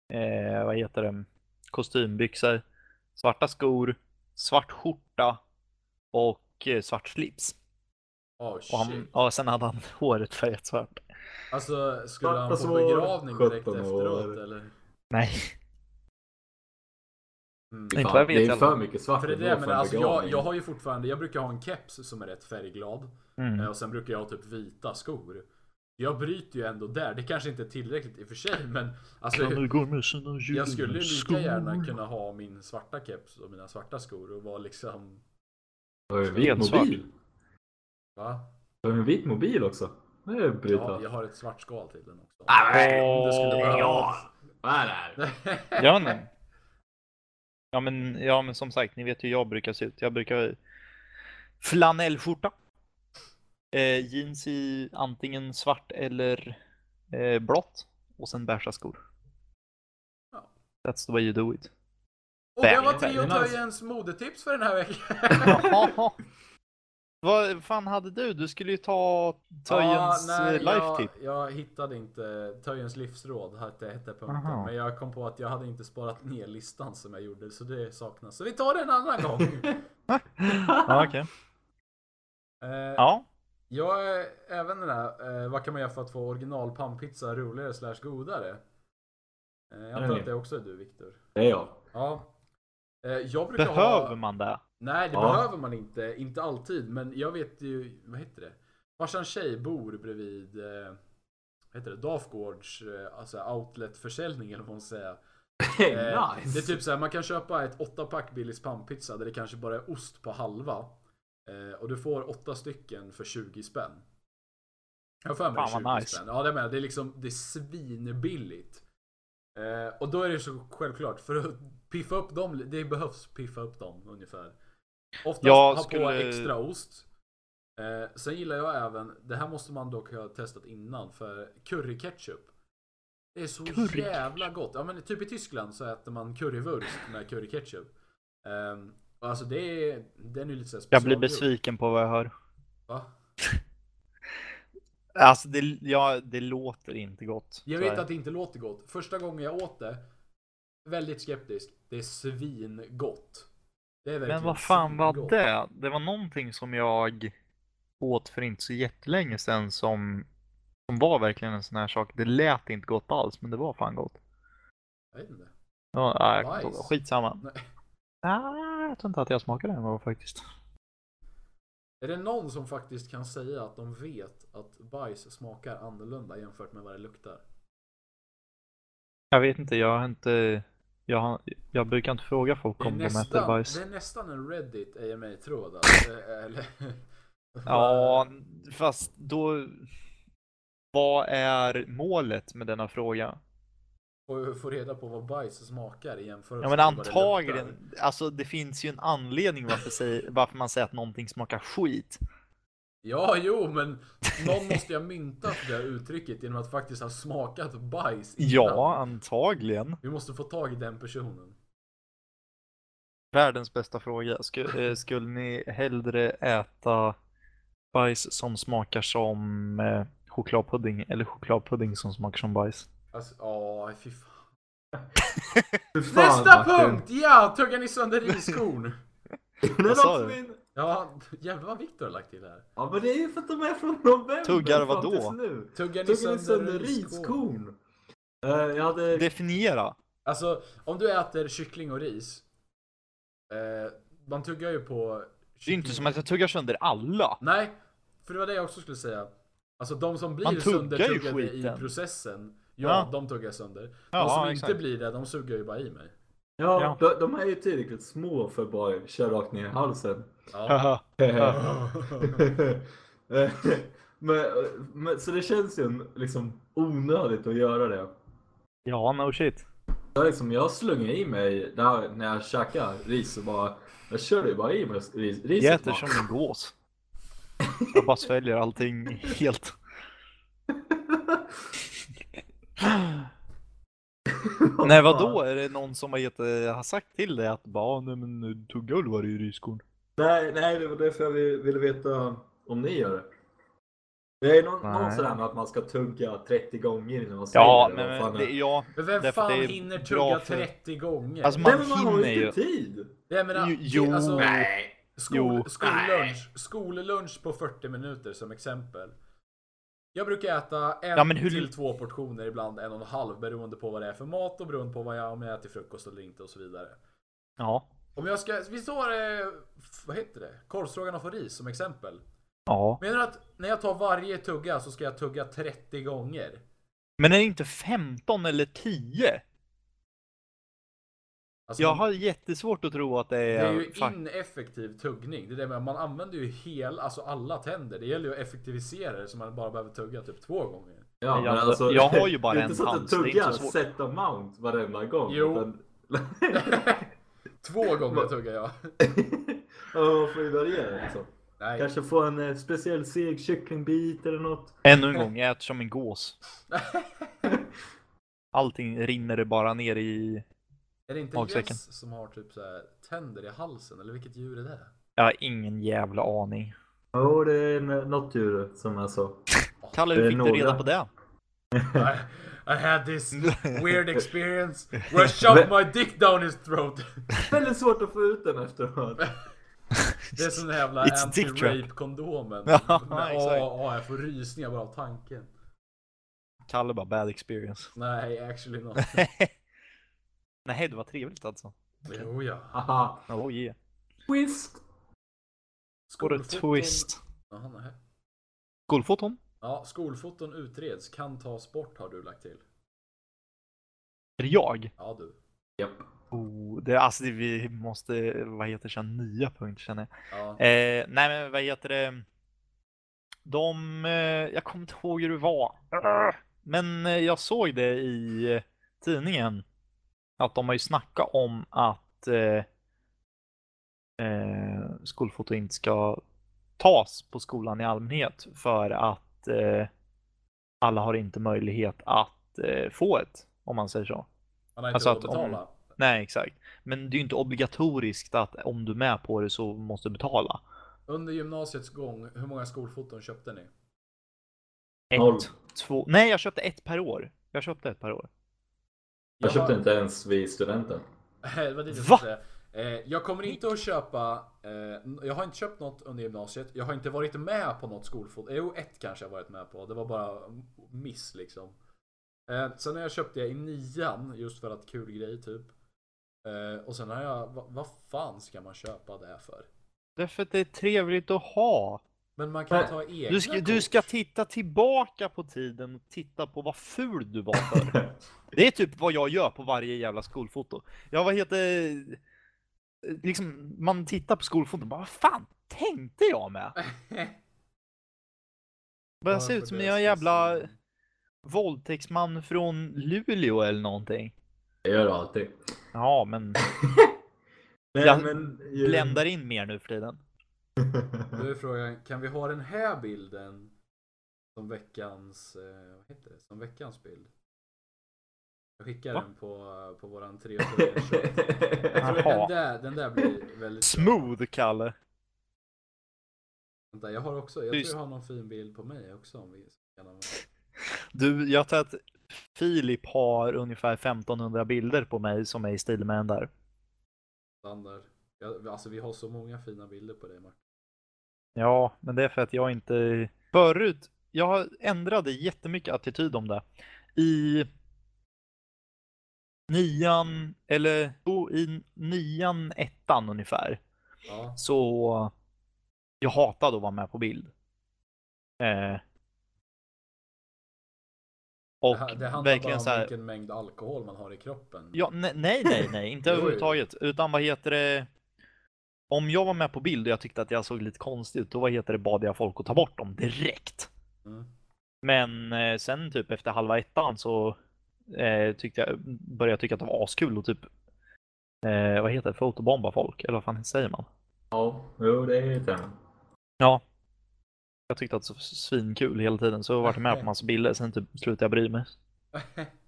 S5: eh, vad heter det, kostymbyxor, svarta skor, svart skjorta och eh, svart slips.
S3: Oh
S5: Och
S3: shit.
S5: han, ja, sen hade han <laughs> håret färgat svart.
S3: Alltså, skulle han på begravning direkt
S4: 17 år.
S3: efteråt eller?
S5: Nej,
S3: Mm.
S4: Det är,
S5: Inte
S4: fan,
S5: vad jag vet
S4: det är för mycket svart
S3: För det är det, men
S4: en
S3: alltså jag, jag har ju fortfarande, jag brukar ha en keps som är rätt färgglad.
S5: mm.
S3: Eh, Och sen brukar jag ha typ vita skor. Jag bryter ju ändå där. Det kanske inte är tillräckligt i och för sig men alltså,
S5: kan du gå med sina
S3: jag skulle ju lika
S5: skor?
S3: gärna kunna ha min svarta keps och mina svarta skor och vara liksom...
S4: Har du en vit
S5: Helt svart.
S4: mobil?
S3: Va?
S4: Har du en vit mobil också? Det är bryta.
S3: Ja, jag har ett svart skal till den också.
S4: Ah,
S3: Om det skulle
S5: Åh,
S3: behövas.
S4: Vad är det här? <laughs>
S5: Ja men, ja men, ja men som sagt, ni vet hur jag brukar se ut. Jag brukar flanellskjorta. Eh, jeans i antingen svart eller eh, blått. Och sen beiga skor.
S3: Ja.
S5: That's the way you do it.
S3: Och det var
S4: Nice.
S3: Töjens modetips för den här veckan. <laughs>
S5: Vad fan hade du? Du skulle ju ta Töjens
S3: Ja, nej,
S5: eh, life tip.
S3: Jag, jag hittade inte Töjens livsråd, hette, hette punkten.
S5: Aha.
S3: Men jag kom på att jag hade inte sparat ner listan som jag gjorde, så det saknas. Så vi tar det en annan gång. <laughs>
S5: Ja, okej.
S3: eh,
S5: Ja.
S3: Jag är även den här, eh, vad kan man göra för att få original pannpizza roligare slash godare? Eh, jag antar
S4: Nej.
S3: att det också är du Viktor.
S4: Det är jag.
S3: Ja. Eh,
S5: Behöver
S3: ha...
S5: man det?
S3: Nej, det
S4: Ja.
S3: behöver man inte. Inte alltid. Men jag vet ju, vad heter det? Farsans tjej bor bredvid, eh, vad heter det? Dafgårds eh, alltså outletförsäljning eller vad man säga. <laughs> Eh,
S4: nice.
S3: Det är typ såhär, man kan köpa ett 8-pack Billys pannpizza där det kanske bara är ost på halva. Eh, och du får åtta stycken för 20 spänn. Jag har för mig
S5: Fan,
S3: 20
S5: vad nice.
S3: spänn. Ja, det menar, det är liksom, det är svinbilligt. Eh, och då är det så självklart, för att piffa upp dem, det behövs piffa upp dem ungefär. Oftast
S5: Jag
S3: ha
S5: skulle-
S3: på extra ost. Eh, sen gillar jag även, det här måste man dock ha testat innan, för curry ketchup. Det är så
S5: Curry
S3: jävla gott. Ja men typ i Tyskland så äter man currywurst med curryketchup. Och alltså det är, den är lite så här
S5: Jag blir besviken på vad jag hör.
S3: Va? <laughs>
S5: Alltså det, ja, det låter inte gott.
S3: Jag vet att det inte låter gott. Första gången jag åt det, väldigt skeptisk. Det är svingott. Det är
S5: Men vad fan var
S3: svingott.
S5: det? Det var någonting som jag åt för inte så jättelänge sedan som, som var verkligen en sån här sak. Det lät inte gott alls, men det var fan gott.
S3: Jag vet inte.
S5: Ja.
S3: Bajs?
S5: skitsamma.
S3: Nej.
S5: Ah, jag tror inte att jag smakade den var faktiskt.
S3: Är det någon som faktiskt kan säga att de vet att bajs smakar annorlunda jämfört med vad det luktar?
S5: Jag vet inte, jag har inte... Jag, har, jag brukar inte fråga folk om de äter
S3: nästan,
S5: bajs.
S3: det är nästan en Reddit AMA-tråd alltså. <laughs> Eller... <laughs>
S5: Ja, fast då... Vad är målet med denna fråga?
S3: Och få reda på vad bajs smakar i jämförelse
S5: Ja men
S3: med vad det
S5: antagligen, alltså det finns ju en anledning varför, säger, varför man säger att någonting smakar skit.
S3: Ja, jo, men någon måste ju ha myntat det här uttrycket genom att faktiskt ha smakat bajs innan.
S5: Ja, antagligen.
S3: Vi måste få tag i den personen.
S5: Världens bästa fråga. Skulle, eh, skulle ni hellre äta bajs som smakar som eh, chokladpudding eller chokladpudding som smakar som bajs?
S3: Alltså, ja, fy fan. <laughs>
S4: Fy fan,
S3: Nästa
S4: Martin.
S3: punkt! Ja! Tuggar ni sönder riskorn? <laughs>
S5: Vad sa du?
S3: Ja, jävlar vad Viktor har lagt till här.
S4: Ja men det är ju för att de är från november
S5: Tuggar vadå?
S3: Tuggar
S4: Tuggar ni
S3: sönder
S4: sönder
S3: riskorn?
S4: jag hade...
S5: Definiera.
S3: Alltså, om du äter kyckling och ris. Eh, man tuggar ju på...
S5: Det är inte som att jag tuggar sönder alla.
S3: Nej, för det var det jag också skulle säga. Alltså de som blir
S5: Man tuggar ju
S3: söndertuggade i
S5: skiten.
S3: processen. Ja,
S5: Ja.
S3: de tuggar sönder. De
S5: Ja,
S3: som
S5: exakt.
S3: inte blir det, de suger ju bara i mig.
S4: Ja,
S5: Ja.
S4: De, de är ju tillräckligt små för att bara köra rakt ner i halsen.
S3: Ja. <laughs>
S4: men, men, så det känns ju liksom onödigt att göra det.
S5: ja, no shit.
S4: Jag, liksom, jag slungar i mig där, när jag käkar ris och bara Jag körde ju bara i mig ris, riset.
S5: Jag äter
S4: bara.
S5: som en gås. Jag bara sväljer allting helt. <gasps> Nej vadå? Är det någon som har, gett, har sagt till dig att bara, "Ah, nej men du tuggar väl varje riskorn?
S4: Nej, nej, det var därför jag ville veta om ni gör det. Det är någon, någon
S5: Nej.
S4: sådär med att man ska tugga 30 gånger innan man säger
S5: Ja,
S4: det.
S5: men
S4: fan är-
S5: det, ja.
S3: Men vem fan
S5: det
S3: hinner tugga
S5: för-
S3: 30 gånger?
S5: Alltså,
S4: Nej
S5: man
S4: men man har ju inte
S5: ju-
S4: tid!
S3: jag menar,
S5: Jo, jo.
S3: alltså,
S4: Nej!
S3: skol,
S5: Jo.
S3: skollunch, skollunch på 40 minuter som exempel. Jag brukar äta en
S5: Ja, hur-
S3: till två portioner, ibland en och en halv beroende på vad det är för mat och beroende på vad jag, om jag äter frukost eller inte och så vidare.
S5: Ja.
S3: Om jag ska, vi tar, eh, vad heter det? Korvstroganoff och ris som exempel.
S5: Ja.
S3: Menar du att när jag tar varje tugga så ska jag tugga 30 gånger?
S5: Men är det inte 15 eller 10?
S3: Alltså,
S5: Jag har jättesvårt att tro att det
S3: Det
S5: är...
S3: är ju ineffektiv tuggning. Det är det med, man använder ju hel, alltså alla tänder. Det gäller ju att effektivisera det så man bara behöver tugga typ två gånger.
S4: Ja,
S5: Jag-
S4: men alltså,
S5: jag har ju bara
S4: det är
S5: en
S4: inte så
S5: hand,
S4: att du
S5: är
S4: tuggar set amount varenda gång.
S3: Jo.
S4: utan- <laughs>
S3: Två gånger tuggar jag. <laughs>
S4: Ja, får ju variera liksom.
S3: Nej.
S4: Kanske få en eh, speciell seg kycklingbit eller något.
S5: Ännu en gång, jag äter som en gås. <laughs> Allting rinner bara ner i...
S3: Är det inte
S5: magsäcken.
S3: gäss som har typ så här tänder i halsen? Eller vilket djur är det?
S5: Jag har ingen jävla aning.
S4: Jo, det är en- något djur som är så.
S5: Kalle, hur fick du
S4: några.
S5: reda på det? <laughs>
S3: I, I had this <laughs> weird experience where I shoved my dick down his throat. <laughs>
S4: Väldigt svårt att få ut den efteråt.
S3: Det är jävla
S5: It's dick trap.
S3: anti-rape-kondomen.
S5: Ja,
S3: åh, åh, jag får rysningar bara av tanken.
S5: Kalle bara bad experience.
S3: Nej, actually not.
S5: Nej, det var trevligt alltså.
S3: Jo, ja.
S4: Haha.
S5: Oh yeah.
S4: Twist!
S3: Skolfoton-
S5: twist.
S3: Jaha, nej.
S5: Skolfoton?
S3: Ja, skolfoton utreds, kan tas bort har du lagt till.
S5: Är det jag?
S3: Ja du.
S4: Japp.
S5: Oh, det, alltså det, vi måste, vad heter det, köra nya punkter känner jag.
S3: Ja.
S5: Eh, nej men vad heter det? De, eh, jag kommer inte ihåg hur det var. Men eh, jag såg det i eh, tidningen. Att de har ju snackat om att eh, eh, skolfoto inte ska tas på skolan i allmänhet för att eh, alla har inte möjlighet att eh, få ett, om man säger så.
S3: Man har inte
S5: Alltså att
S3: att
S5: om-
S3: betala.
S5: Nej, exakt. Men det är ju inte obligatoriskt att om du är med på det så måste du betala.
S3: Under gymnasiets gång, hur många skolfoton köpte ni?
S5: Ett,
S4: Noll.
S5: två, nej jag köpte ett per år. Jag köpte ett per år.
S4: Jag köpte
S3: har-
S4: inte ens vid studenten. <laughs>
S3: Det var dit jag
S5: Va?
S3: säga. Eh, Jag kommer inte att köpa, eh, jag har inte köpt något under gymnasiet, jag har inte varit med på något skolfoto. Jo, ett kanske jag varit med på, det var bara miss liksom. Eh, Sen har jag köpt det i nian, just för att kul grej typ. Och sen har jag, va- vad fan ska man köpa det för?
S5: Därför att det är trevligt att ha.
S3: Men man kan
S4: Nej,
S3: ta egna
S5: Du ska, du ska titta tillbaka på tiden och titta på vad ful du var för. <laughs> Det är typ vad jag gör på varje jävla skolfoto. Jag vad heter liksom man tittar på skolfoton och bara vad fan tänkte jag med? <laughs> Börjar se ut som en jävla våldtäktsman från Luleå eller någonting.
S4: Det gör du alltid.
S5: Ja, men <laughs>
S4: Nej,
S5: Jag
S4: men...
S5: bländar in mer nu för tiden.
S3: Då är frågan, kan vi ha den här bilden som veckans, eh, vad heter det, som veckans bild? Jag skickar
S5: Va?
S3: den på, på våran 3 Jag tror den där, den där blir väldigt bra.
S5: Smooth, Kalle.
S3: Vänta, jag har också, jag
S5: Tyst.
S3: tror jag har någon fin bild på mig också om vi kan.
S5: Du, jag tror att Filip har ungefär 1500 bilder på mig som är i stil med den där.
S3: standard. Jag, alltså vi har så många fina bilder på dig Martin.
S5: Ja, men det är för att jag inte... Förut, jag ändrade jättemycket attityd om det. I nian, eller jo, i nian, ettan ungefär.
S3: Ja,
S5: Så jag hatade att vara med på bild. Eh, och
S3: det, det handlar
S5: verkligen
S3: bara
S5: så
S3: om
S5: här,
S3: vilken mängd alkohol man har i kroppen.
S5: Ja, ne- nej, nej, nej, inte <laughs> överhuvudtaget. Utan vad heter det? Om jag var med på bild och jag tyckte att jag såg lite konstig ut, då vad heter det, bad jag folk att ta bort dem direkt.
S3: Mm.
S5: Men eh, sen typ efter halva ettan så eh, tyckte jag, började jag tycka att det var askul och typ eh, vad heter det, fotobomba folk, eller vad fan säger man?
S4: Ja, jo det är det.
S5: Ja. Jag tyckte att det var svinkul hela tiden, så jag var med på massa bilder, sen typ slutade jag bry mig. <laughs>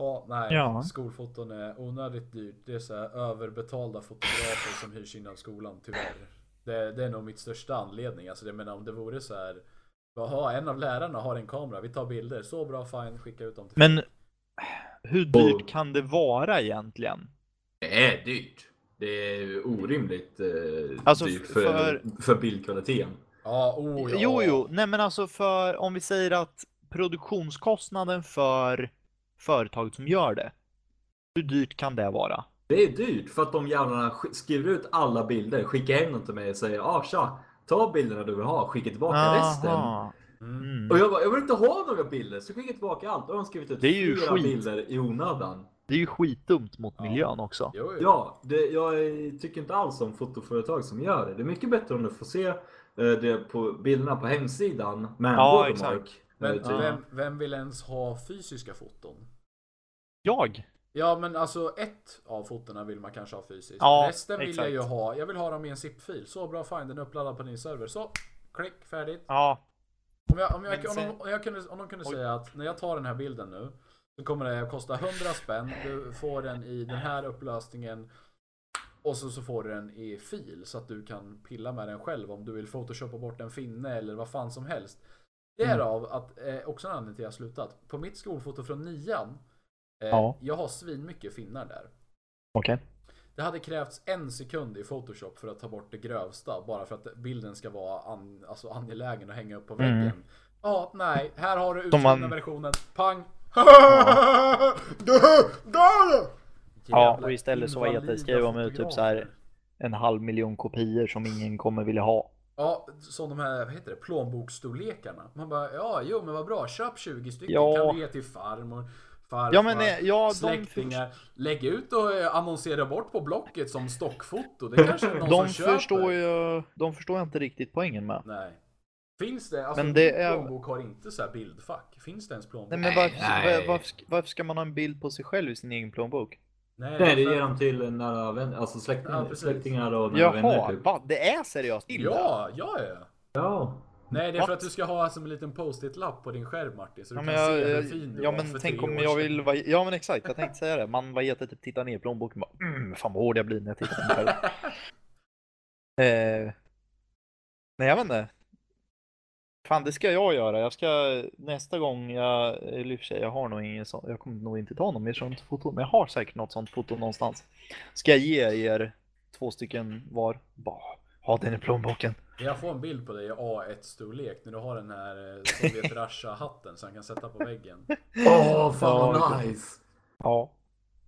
S3: Ja, nej.
S5: Ja.
S3: Skolfoton är onödigt dyrt. Det är så här överbetalda fotografer som hyrs in av skolan, tyvärr. Det, det är nog mitt största anledning. Alltså, jag menar om det vore så här. Jaha, en av lärarna har en kamera, vi tar bilder. Så bra, fine, skicka ut dem till
S5: Men hur dyrt kan det vara egentligen?
S4: Det är dyrt. Det är orimligt eh,
S5: Alltså,
S4: dyrt för,
S5: för-
S4: för... bildkvaliteten.
S3: Ja, oh ja.
S5: Jo, jo, nej men alltså för om vi säger att produktionskostnaden för företaget som gör det, hur dyrt kan det vara?
S4: Det är dyrt för att de jävlarna sk- skriver ut alla bilder, skickar hem dem till mig och säger ah tja, ta bilderna du vill ha, skicka tillbaka resten.
S5: Aha.
S3: Mm.
S5: Mm.
S4: Och jag bara, jag vill inte ha några bilder, så skicka tillbaka allt. Och de har skrivit ut fyra
S5: skit.
S4: bilder i onödan.
S5: Det är ju skitdumt mot
S3: Ja.
S5: miljön också.
S3: Jo, jo.
S4: Ja, det, jag tycker inte alls om fotoföretag som gör det. Det är mycket bättre om du får se eh, det på bilderna på hemsidan med
S5: Ja,
S4: watermark.
S5: exakt.
S3: Men
S4: typ.
S3: vem, vem vill ens ha fysiska foton?
S5: Jag?
S3: Ja men alltså ett av fotona vill man kanske ha fysiskt.
S5: Ja,
S3: Resten vill
S5: exakt.
S3: jag ju ha. Jag vill ha dem i en zip-fil. Så bra fine, den är uppladdad på din server. Så, klick, färdigt.
S5: Ja.
S3: Om, jag, om, jag, om, de, om, jag kunde, om de kunde
S5: Oj.
S3: säga att när jag tar den här bilden nu så kommer det att kosta 100 spänn. Du får den i den här upplösningen. Och så, så får du den i fil så att du kan pilla med den själv om du vill photoshoppa bort en finne eller vad fan som helst. Därav att, eh, också en anledning till att jag slutat. På mitt skolfoto från nian. Eh,
S5: Ja.
S3: Jag har svin mycket finnar där.
S5: Okej.
S3: Det hade krävts en sekund i Photoshop för att ta bort det grövsta. Bara för att bilden ska vara an, alltså angelägen att hänga upp på
S5: Mm.
S3: väggen. Ja, nej. Här har du utskrivna
S5: man-
S3: versionen. Pang!
S5: Ja, <laughs>
S3: Jävla
S5: och istället så vad heter skriver de ut typ så här en halv miljon kopior som ingen kommer vilja ha.
S3: Ja, som de här, vad heter det, plånboksstorlekarna. Man bara, ja, jo men vad bra, köp 20 stycken.
S5: Ja.
S3: Kan du ge till farmor, farfar,
S5: Ja, men, eh, ja, de
S3: släktingar. Lägg ut och eh, annonsera bort på Blocket som stockfoto. Det kanske är någon
S5: De
S3: som köper.
S5: förstår ju, de förstår jag inte riktigt poängen med.
S3: Nej. Finns det? Alltså
S5: Men det är-
S3: plånbok har inte så här bildfack. Finns det ens plånbok?
S5: Nej men varför,
S4: nej.
S5: var- varför, ska- varför ska man ha en bild på sig själv i sin egen plånbok?
S3: Nej,
S4: det
S3: för-
S4: ger dem till nära vänner, alltså släktingar,
S3: Ja,
S4: släktingar och nära vänner
S5: Jaha,
S4: typ.
S5: va? Det är seriöst illa?
S3: Ja, ja, ja.
S4: Ja.
S3: Nej, det är för
S5: What?
S3: att du ska ha som en liten post-it-lapp på din skärm Martin. Så du
S5: Ja
S3: kan
S5: men,
S3: se
S5: jag,
S3: hur
S5: jag,
S3: fin du
S5: ja,
S3: var
S5: men
S3: för
S5: tänk om jag vill vara, ja men exakt, jag tänkte säga det. Man vad heter typ tittar ner i plånboken och bara mm, fan vad hård jag blir när jag tittar på mig <laughs> själv. eh, nej jag vet inte. Fan det ska jag göra. Jag ska nästa gång jag, eller för sig jag har nog ingen sån, jag kommer nog inte ta någon mer sånt foto, men jag har säkert något sånt foto någonstans. Ska jag ge er två stycken var, bara ha den i plånboken.
S3: Jag får en bild på dig i A1-storlek när du har den här eh, Sovjet Russia-hatten som han kan sätta på väggen. <laughs>
S4: Åh, fan
S5: Ja,
S4: vad nice!
S5: Ja,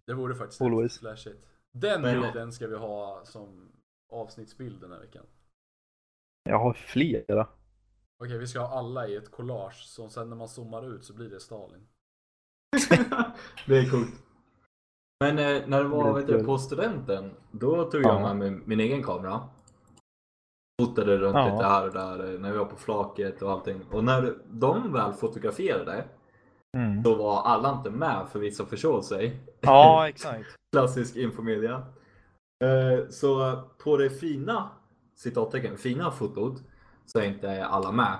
S3: Det vore faktiskt
S5: Always.
S3: flashigt. Den bilden ska vi ha som avsnittsbild den här veckan.
S5: jag har flera.
S3: Okej, vi ska ha alla i ett collage som sen när man zoomar ut så blir det Stalin. <laughs>
S4: det är coolt. Men eh, när det var vet du, på studenten, då tog
S5: Ja.
S4: jag med min, min egen kamera. Fotade runt
S5: Ja.
S4: lite här och där eh, när vi var på flaket och allting. Och när de väl fotograferade,
S5: Mm.
S4: då var alla inte med för vissa försåg sig.
S5: Ja, <laughs> exakt.
S4: Klassisk infomedia. Eh, Så på det fina, citattecken, fina fotot så är inte alla med.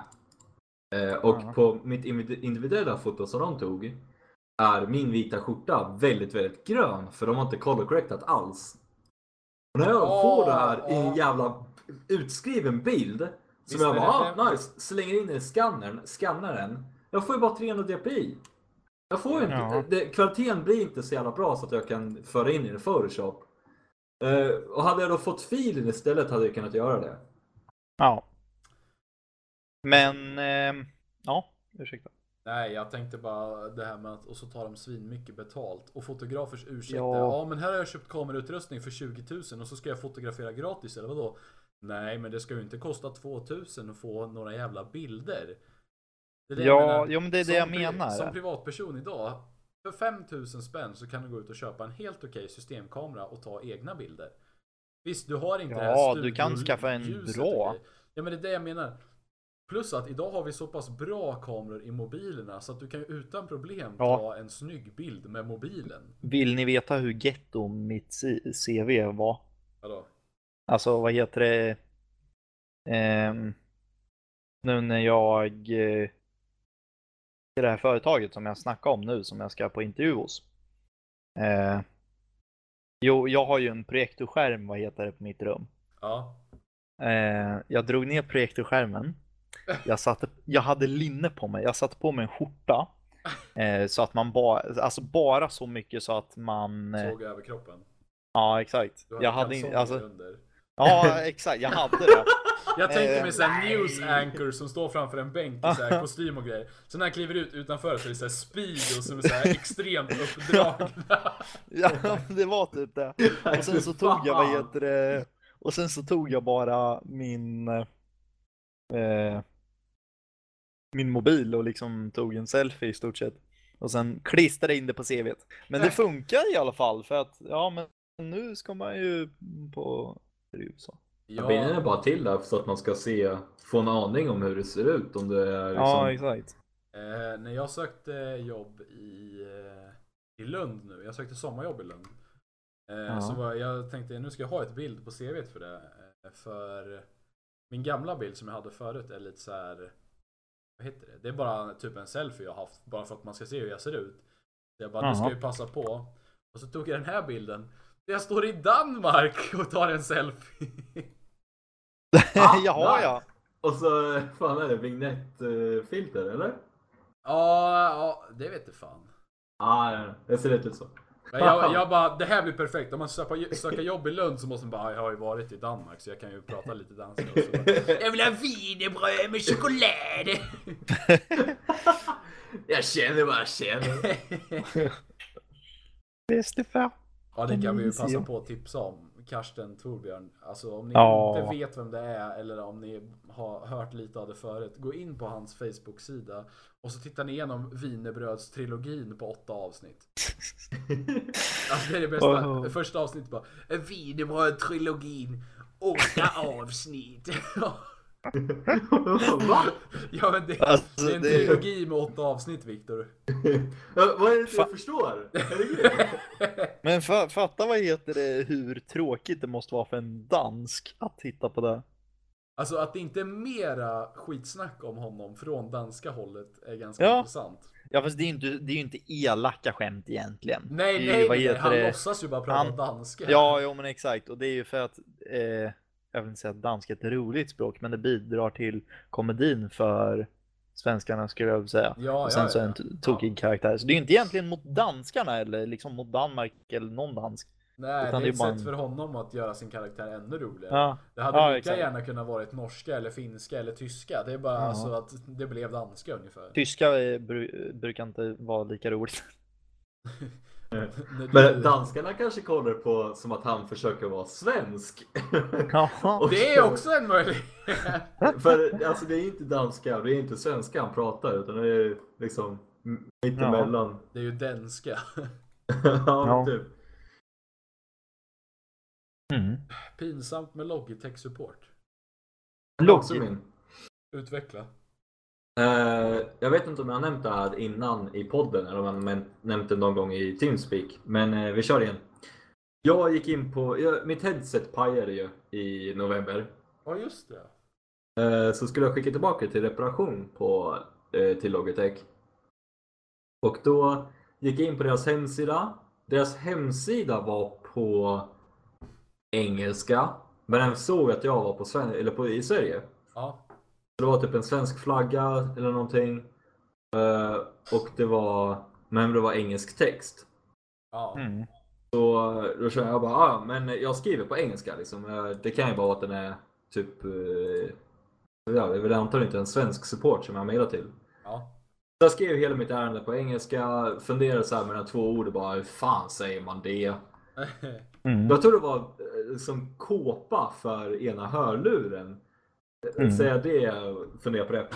S4: Eh, Och
S5: Ja.
S4: på mitt individ- individuella foto som de tog är min vita skjorta väldigt, väldigt grön för de har inte color correctat alls. Och när jag får det här i en jävla utskriven bild som jag bara, ah, nice, slänger in i skannern, skannaren. Jag får ju bara 300 dpi. Jag får ju inte,
S5: Ja.
S4: det, kvaliteten blir inte så jävla bra så att jag kan föra in i en Photoshop. Eh, och hade jag då fått filen istället hade jag kunnat göra det.
S5: Ja. Men, ehm, ja, ursäkta.
S3: Nej, jag tänkte bara det här med att och så tar de svin mycket betalt och fotografers ursäkt
S5: Ja.
S3: ja men här har jag köpt kamerautrustning för 20 000 och så ska jag fotografera gratis eller vadå? Nej, men det ska ju inte kosta 2000 att få några jävla bilder. Det det
S5: Ja, jo, men det är det jag
S3: pri-
S5: menar.
S3: Som privatperson idag, för 5000 spänn så kan du gå ut och köpa en helt okej systemkamera och ta egna bilder. Visst, du har inte
S5: Ja,
S3: det här
S5: du kan skaffa en bra.
S3: Ja, men det är det jag menar. Plus att idag har vi så pass bra kameror i mobilerna så att du kan ju utan problem
S5: Ja.
S3: ta en snygg bild med mobilen.
S5: Vill ni veta hur getto mitt CV var?
S3: Vadå?
S5: Alltså, vad heter det? Ehm, nu när jag eh, i det här företaget som jag snackar om nu som jag ska på intervju hos. Eh, jo, jag har ju en projektorskärm, vad heter det, på mitt rum.
S3: Ja.
S5: Eh, jag drog ner projektorskärmen. Jag, satte, jag hade linne på mig. Jag satte på mig en skjorta. Eh, så att man bara, alltså bara så mycket så att man... Eh,
S3: Såg över kroppen.
S5: ja, exakt.
S3: Du hade
S5: Jag hade inte, alltså,
S3: under.
S5: ja, exakt. Jag hade det. <laughs>
S3: Jag tänkte
S5: Eh,
S3: mig såhär news anchor som står framför en bänk i så här <laughs> kostym och grejer. Så när han kliver ut utanför så är det såhär speed och som är såhär extremt <laughs> uppdragna.
S5: Ja, det var typ det. Och sen så tog jag, vad heter det, och sen så tog jag bara min eh, min mobil och liksom tog en selfie i stort sett. Och sen klistrade in det på CVt. Men det funkar i alla fall för att, ja men nu ska man ju på intervju så.
S4: Ja. Bilden är bara till där så att man ska se, få en aning om hur det ser ut. Om det är liksom...
S5: Ja, exakt.
S3: Eh, när jag sökte jobb i, eh, i Lund nu, jag sökte sommarjobb i Lund. Eh,
S5: Ja.
S3: Så var, jag tänkte nu ska jag ha ett bild på CVt för det. Eh, för min gamla bild som jag hade förut är lite så här. Vad heter det? Det är bara typ en selfie jag har haft bara för att man ska se hur jag ser ut. Så jag bara, nu ska ju passa på. Och så tog jag den här bilden. Jag står i Danmark och tar en selfie.
S4: Ah, <laughs>
S5: Jaha ja.
S4: Och så, fan är det vignettfilter eller?
S3: Ja, ja, det vet du fan.
S4: Ah, ja, det ser lite ut så.
S3: Men jag, jag bara, det här blir perfekt. Om man söker, söker jobb i Lund så måste man bara, jag har ju varit i Danmark så jag kan ju prata lite danska. Jag vill ha wienerbröd med choklad! <laughs>
S4: Jag känner vad jag känner.
S3: Ja, det kan vi ju passa på att tipsa om. Karsten Torbjörn. Alltså om ni
S5: Ja.
S3: inte vet vem det är eller om ni har hört lite av det förut. Gå in på hans Facebook-sida och så tittar ni igenom wienerbrödstrilogin på åtta avsnitt. <laughs> Alltså det är det bästa.
S5: Oh.
S3: Första avsnittet bara Wienerbröd-trilogin. Åtta avsnitt. <laughs> <laughs>
S4: Va?
S3: ja men det,
S5: Alltså,
S3: det är en
S5: det-
S3: trilogi med åtta avsnitt Viktor. <laughs>
S4: Ja, Vad är det jag
S5: Fa-
S4: förstår? <laughs>
S5: Men fa- fatta vad heter det hur tråkigt det måste vara för en dansk att titta på det.
S3: Alltså att det inte är mera skitsnack om honom från danska hållet är ganska
S5: Ja.
S3: intressant.
S5: Ja fast det är ju inte, det är ju inte elaka skämt egentligen.
S3: Nej,
S5: Det är ju-
S3: nej,
S5: vad
S3: nej, han
S5: det?
S3: låtsas ju bara prata
S5: Han-
S3: danska.
S5: Ja, jo men exakt. Och det är ju för att, eh, jag vill inte säga att danska är ett roligt språk, men det bidrar till komedin för svenskarna skulle jag vilja säga.
S3: ja,
S5: och sen
S3: ja,
S5: så
S3: ja.
S5: en t- tokig karaktär. Så det är ju inte egentligen mot danskarna eller liksom mot Danmark eller någon dansk.
S3: Nej, det är
S5: är
S3: ett sätt
S5: en-
S3: för honom att göra sin karaktär ännu roligare.
S5: Ja,
S3: Det hade
S5: Ja,
S3: lika
S5: exakt.
S3: gärna kunnat varit norska eller finska eller tyska. Det är bara
S5: Ja.
S3: alltså att det blev danska ungefär.
S5: tyska bru- brukar inte vara lika roligt. <laughs>
S3: Du-
S4: Men danskarna kanske kollar på som att han försöker vara svensk.
S5: Ja, <laughs>
S4: Och-
S3: Det är också en möjlighet. <laughs>
S4: För alltså det är inte danska och det är inte svenska han pratar utan det är liksom mittemellan.
S3: Det är ju danska. <laughs>
S4: Ja,
S5: Ja.
S4: typ.
S5: mm.
S3: Pinsamt med Logitech support.
S4: Min.
S3: Utveckla.
S4: Eh, jag vet inte om jag har nämnt det här innan i podden eller om jag har nämnt det någon gång i Teamspeak. Men eh, vi kör igen. Jag gick in på, jag, mitt headset pajade ju i november.
S3: Ja, just det.
S4: Eh, så skulle jag skicka tillbaka till reparation på, till Logitech. Och då gick jag in på deras hemsida. Deras hemsida var på engelska. Men den såg att jag var på, Sven- eller på, i Sverige.
S3: Ja.
S4: Det var typ en svensk flagga eller någonting. Eh, och det var, men det var engelsk text.
S3: Ja.
S5: Mm.
S4: Så då kände jag bara, ah, men jag skriver på engelska liksom. Eh, Det kan ju vara att den är typ, eh, ja, det är väl antagligen inte en svensk support som jag mejlar till.
S3: Ja.
S4: Så jag skrev hela mitt ärende på engelska, funderade så här mellan två ord och bara, hur fan säger man det? <laughs>
S5: Mm.
S4: Jag tror det var som kåpa för ena hörluren.
S5: Mm.
S4: Säga det, fundera på det.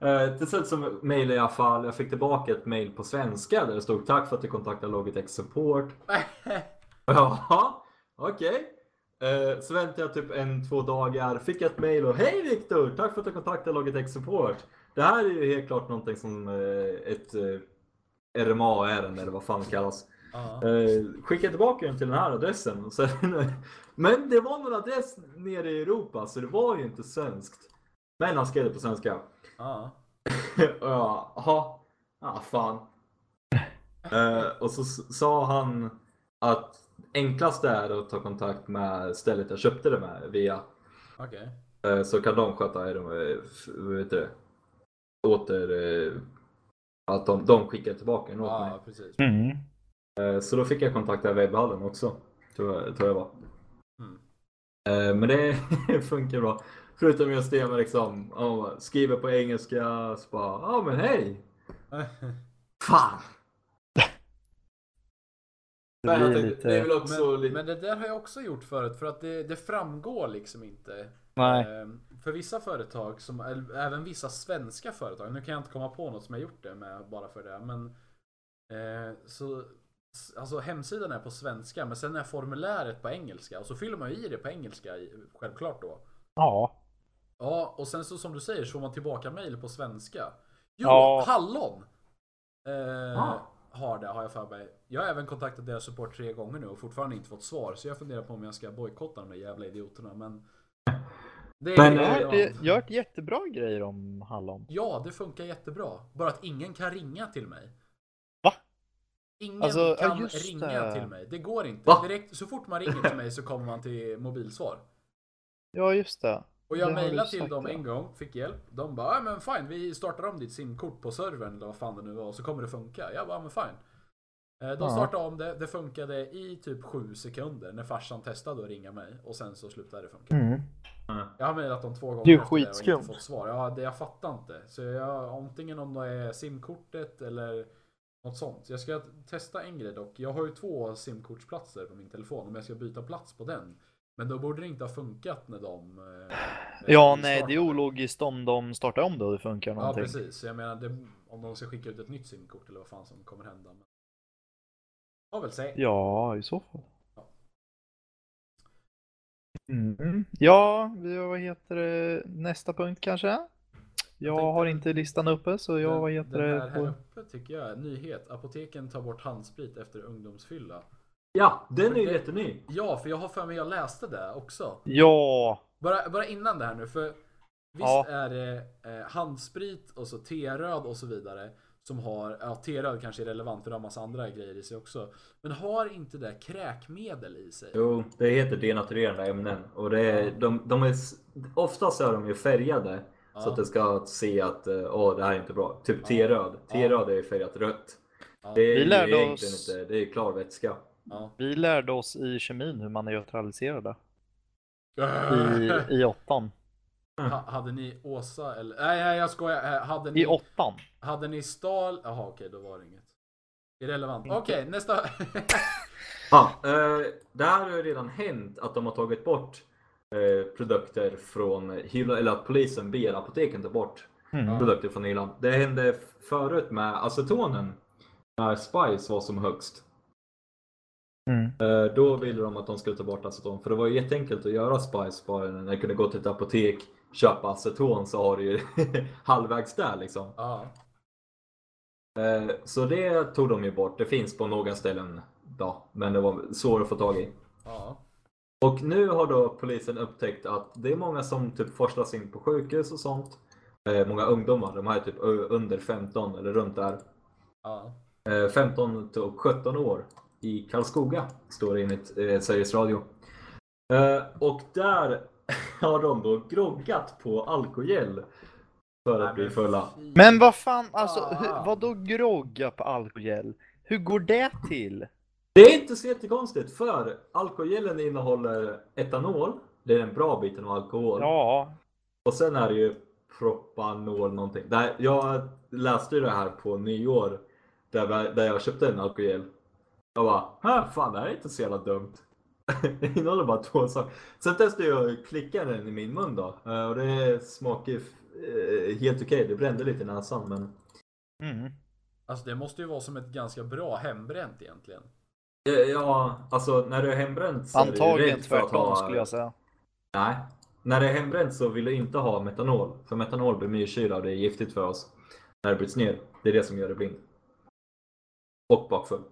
S4: Eh, till slut så mejlade jag i alla fall, jag fick tillbaka ett mejl på svenska där det stod tack för att du kontaktade Logitech Support. <laughs> Jaha, okej. Eh, så väntade jag typ en, två dagar, fick ett mejl och Hej Viktor! Tack för att du kontaktade Logitech Support. Det här är ju helt klart någonting som eh, ett eh, RMA-ärende eller vad fan det kallas.
S3: Ja.
S4: Eh, skicka tillbaka den till den här adressen. <laughs> Men det var någon adress nere i Europa så det var ju inte svenskt. Men han skrev det på svenska.
S3: Ja. <laughs>
S4: Och jag, Jaha, ah, fan. <laughs> Eh, och så sa han att enklast är att ta kontakt med stället jag köpte det med via.
S3: Okej.
S4: Eh, så kan de sköta er, eh, vad heter det? Åter... Eh, att de, de skickar tillbaka den åt mig.
S3: Ja, precis.
S5: Mm.
S4: Eh, Så då fick jag kontakta webbhallen också. Tror jag, tror jag var.
S3: Mm.
S4: Eh, Men det <laughs> funkar bra. Förutom just det med liksom, skriver på engelska, så bara, ja men hej! <laughs> Fan!
S5: Det
S4: tänkte, det är
S5: lite...
S4: väl också
S3: Men,
S4: lite...
S3: men det där har jag också gjort förut för att det, det framgår liksom inte.
S5: Nej.
S3: Ehm, För vissa företag, som, även vissa svenska företag, nu kan jag inte komma på något som jag gjort det med bara för det, men eh, så Alltså hemsidan är på svenska men sen är formuläret på engelska och så fyller man ju i det på engelska självklart då.
S5: Ja.
S3: Ja, och sen så som du säger så får man tillbaka mail på svenska. Jo,
S5: Ja.
S3: Hallon! Eh,
S4: Ah.
S3: Har det, har jag för mig. Jag har även kontaktat deras support tre gånger nu och fortfarande inte fått svar. Så jag funderar på om jag ska bojkotta de där jävla idioterna. Men... Det är
S4: Men,
S5: jag har hört jättebra grejer om hallon.
S3: Ja, det funkar jättebra. Bara att ingen kan ringa till mig. Ingen
S5: Alltså, ja,
S3: kan
S5: just
S3: ringa
S5: det.
S3: till mig. Det går inte.
S4: Va?
S3: Direkt, så fort man ringer till mig så kommer man till mobilsvar.
S5: Ja, just det.
S3: Och jag mejlade till
S5: sagt,
S3: dem
S5: ja.
S3: en gång, fick hjälp. De bara, men fine, vi startar om ditt simkort på servern eller vad fan det nu var, så kommer det funka. Jag bara, men fine. Eh, De startade om det, det funkade i typ 7 sekunder när farsan testade att ringa mig och sen så slutade det funka.
S5: Mm.
S3: Jag har mejlat dem två gånger
S5: Det är
S3: efter det och inte fått svar. Ja, det jag fattar inte. Så jag, antingen om det är simkortet eller något sånt. Jag ska testa en grej dock. Jag har ju två simkortsplatser på min telefon. Om jag ska byta plats på den. Men då borde det inte ha funkat när de... Eh,
S5: Ja,
S3: eh,
S5: nej, det är ologiskt om de startar om det och det funkar
S3: Ja
S5: någonting.
S3: precis, Så jag menar det, om de ska skicka ut ett nytt simkort eller vad fan som kommer hända. Men... Får väl se.
S5: Ja, i så fall.
S3: Ja.
S5: Mm. Ja, vad heter det, nästa punkt kanske? Jag
S3: tänkte-
S5: har inte listan uppe så jag
S3: Den-
S5: heter
S3: den
S5: det
S3: här, här
S5: på...
S3: uppe tycker jag är nyhet. Apoteken tar bort handsprit efter ungdomsfylla.
S4: Ja, den är ju
S3: Det-
S4: jätteny.
S3: Ja, för jag har för mig jag läste det också.
S5: Ja,
S3: Bara, bara innan det här nu, för visst
S5: Ja.
S3: är det eh, handsprit och så T-röd och så vidare som har, ja T-röd kanske är relevant för det har massa andra grejer i sig också. Men har inte det kräkmedel i sig?
S4: Jo, det heter denaturerande ämnen. Och det är, de, de är, oftast är de ju färgade. Så att det ska se att eh, åh, det här är inte bra. Typ T-röd. T-röd är ju färgat rött.
S3: Ja.
S4: Det är
S5: Vi
S4: ju
S5: lärde
S4: egentligen
S5: oss-
S4: inte, det är klar vätska.
S3: Ja.
S5: Vi lärde oss i kemin hur man neutraliserade.
S3: Äh.
S5: I, i åttan.
S3: Ha, hade ni Åsa eller? Nej, nej jag skojar. Eh, Hade ni,
S5: I åttan.
S3: hade ni Stal? Jaha okej, då var det inget. Irrelevant. Okej, nästa. <laughs>
S4: Ja, <laughs> eh, det här har ju redan hänt att de har tagit bort produkter från hyllan, eller att polisen ber apoteken ta bort
S5: Mm.
S4: produkter från hyllan. Det hände förut med acetonen när Spice var som högst.
S5: Mm.
S4: Eh, Då ville de att de skulle ta bort aceton för det var ju jätteenkelt att göra Spice bara när du kunde gå till ett apotek, köpa aceton så har du ju <laughs> halvvägs där liksom.
S3: ja.
S4: Eh, Så det tog de ju bort. Det finns på några ställen då, men det var svårt att få tag i.
S3: Ja.
S4: Och nu har då polisen upptäckt att det är många som typ forslas in på sjukhus och sånt. Eh, många ungdomar, de här är typ under 15 eller runt där.
S3: Ja.
S4: Eh, 15 till 17 år i Karlskoga, står det enligt eh, Sveriges Radio. Eh, och där <laughs> har de då groggat på alkogel för att bli fulla.
S5: Men vad fan, alltså hur, vad då grogga på alkogel? Hur går det till?
S4: Det är inte så jättekonstigt för alkogelen innehåller etanol. Det är den bra biten av alkohol.
S5: Ja,
S4: Och sen är det ju propanol någonting. Där, jag läste ju det här på nyår. Där, där jag köpte en alkogel. Jag bara, "Hä, fan det här är inte så jävla dumt. <laughs> Det innehåller bara två saker. Sen testade jag att klicka den i min mun då. Eh, Och det smakar ju eh, helt okej. Det brände lite i näsan men.
S5: mm.
S3: Alltså det måste ju vara som ett ganska bra hembränt egentligen.
S4: Ja, alltså när du är hembränt så är du
S5: antagligen
S4: rädd för att ha...
S5: skulle jag säga.
S4: Nej. När det är hembränt så vill du inte ha metanol. För metanol blir myrkyla och det är giftigt för oss. När det bryts ner. Det är det som gör det blind. Och bakfull.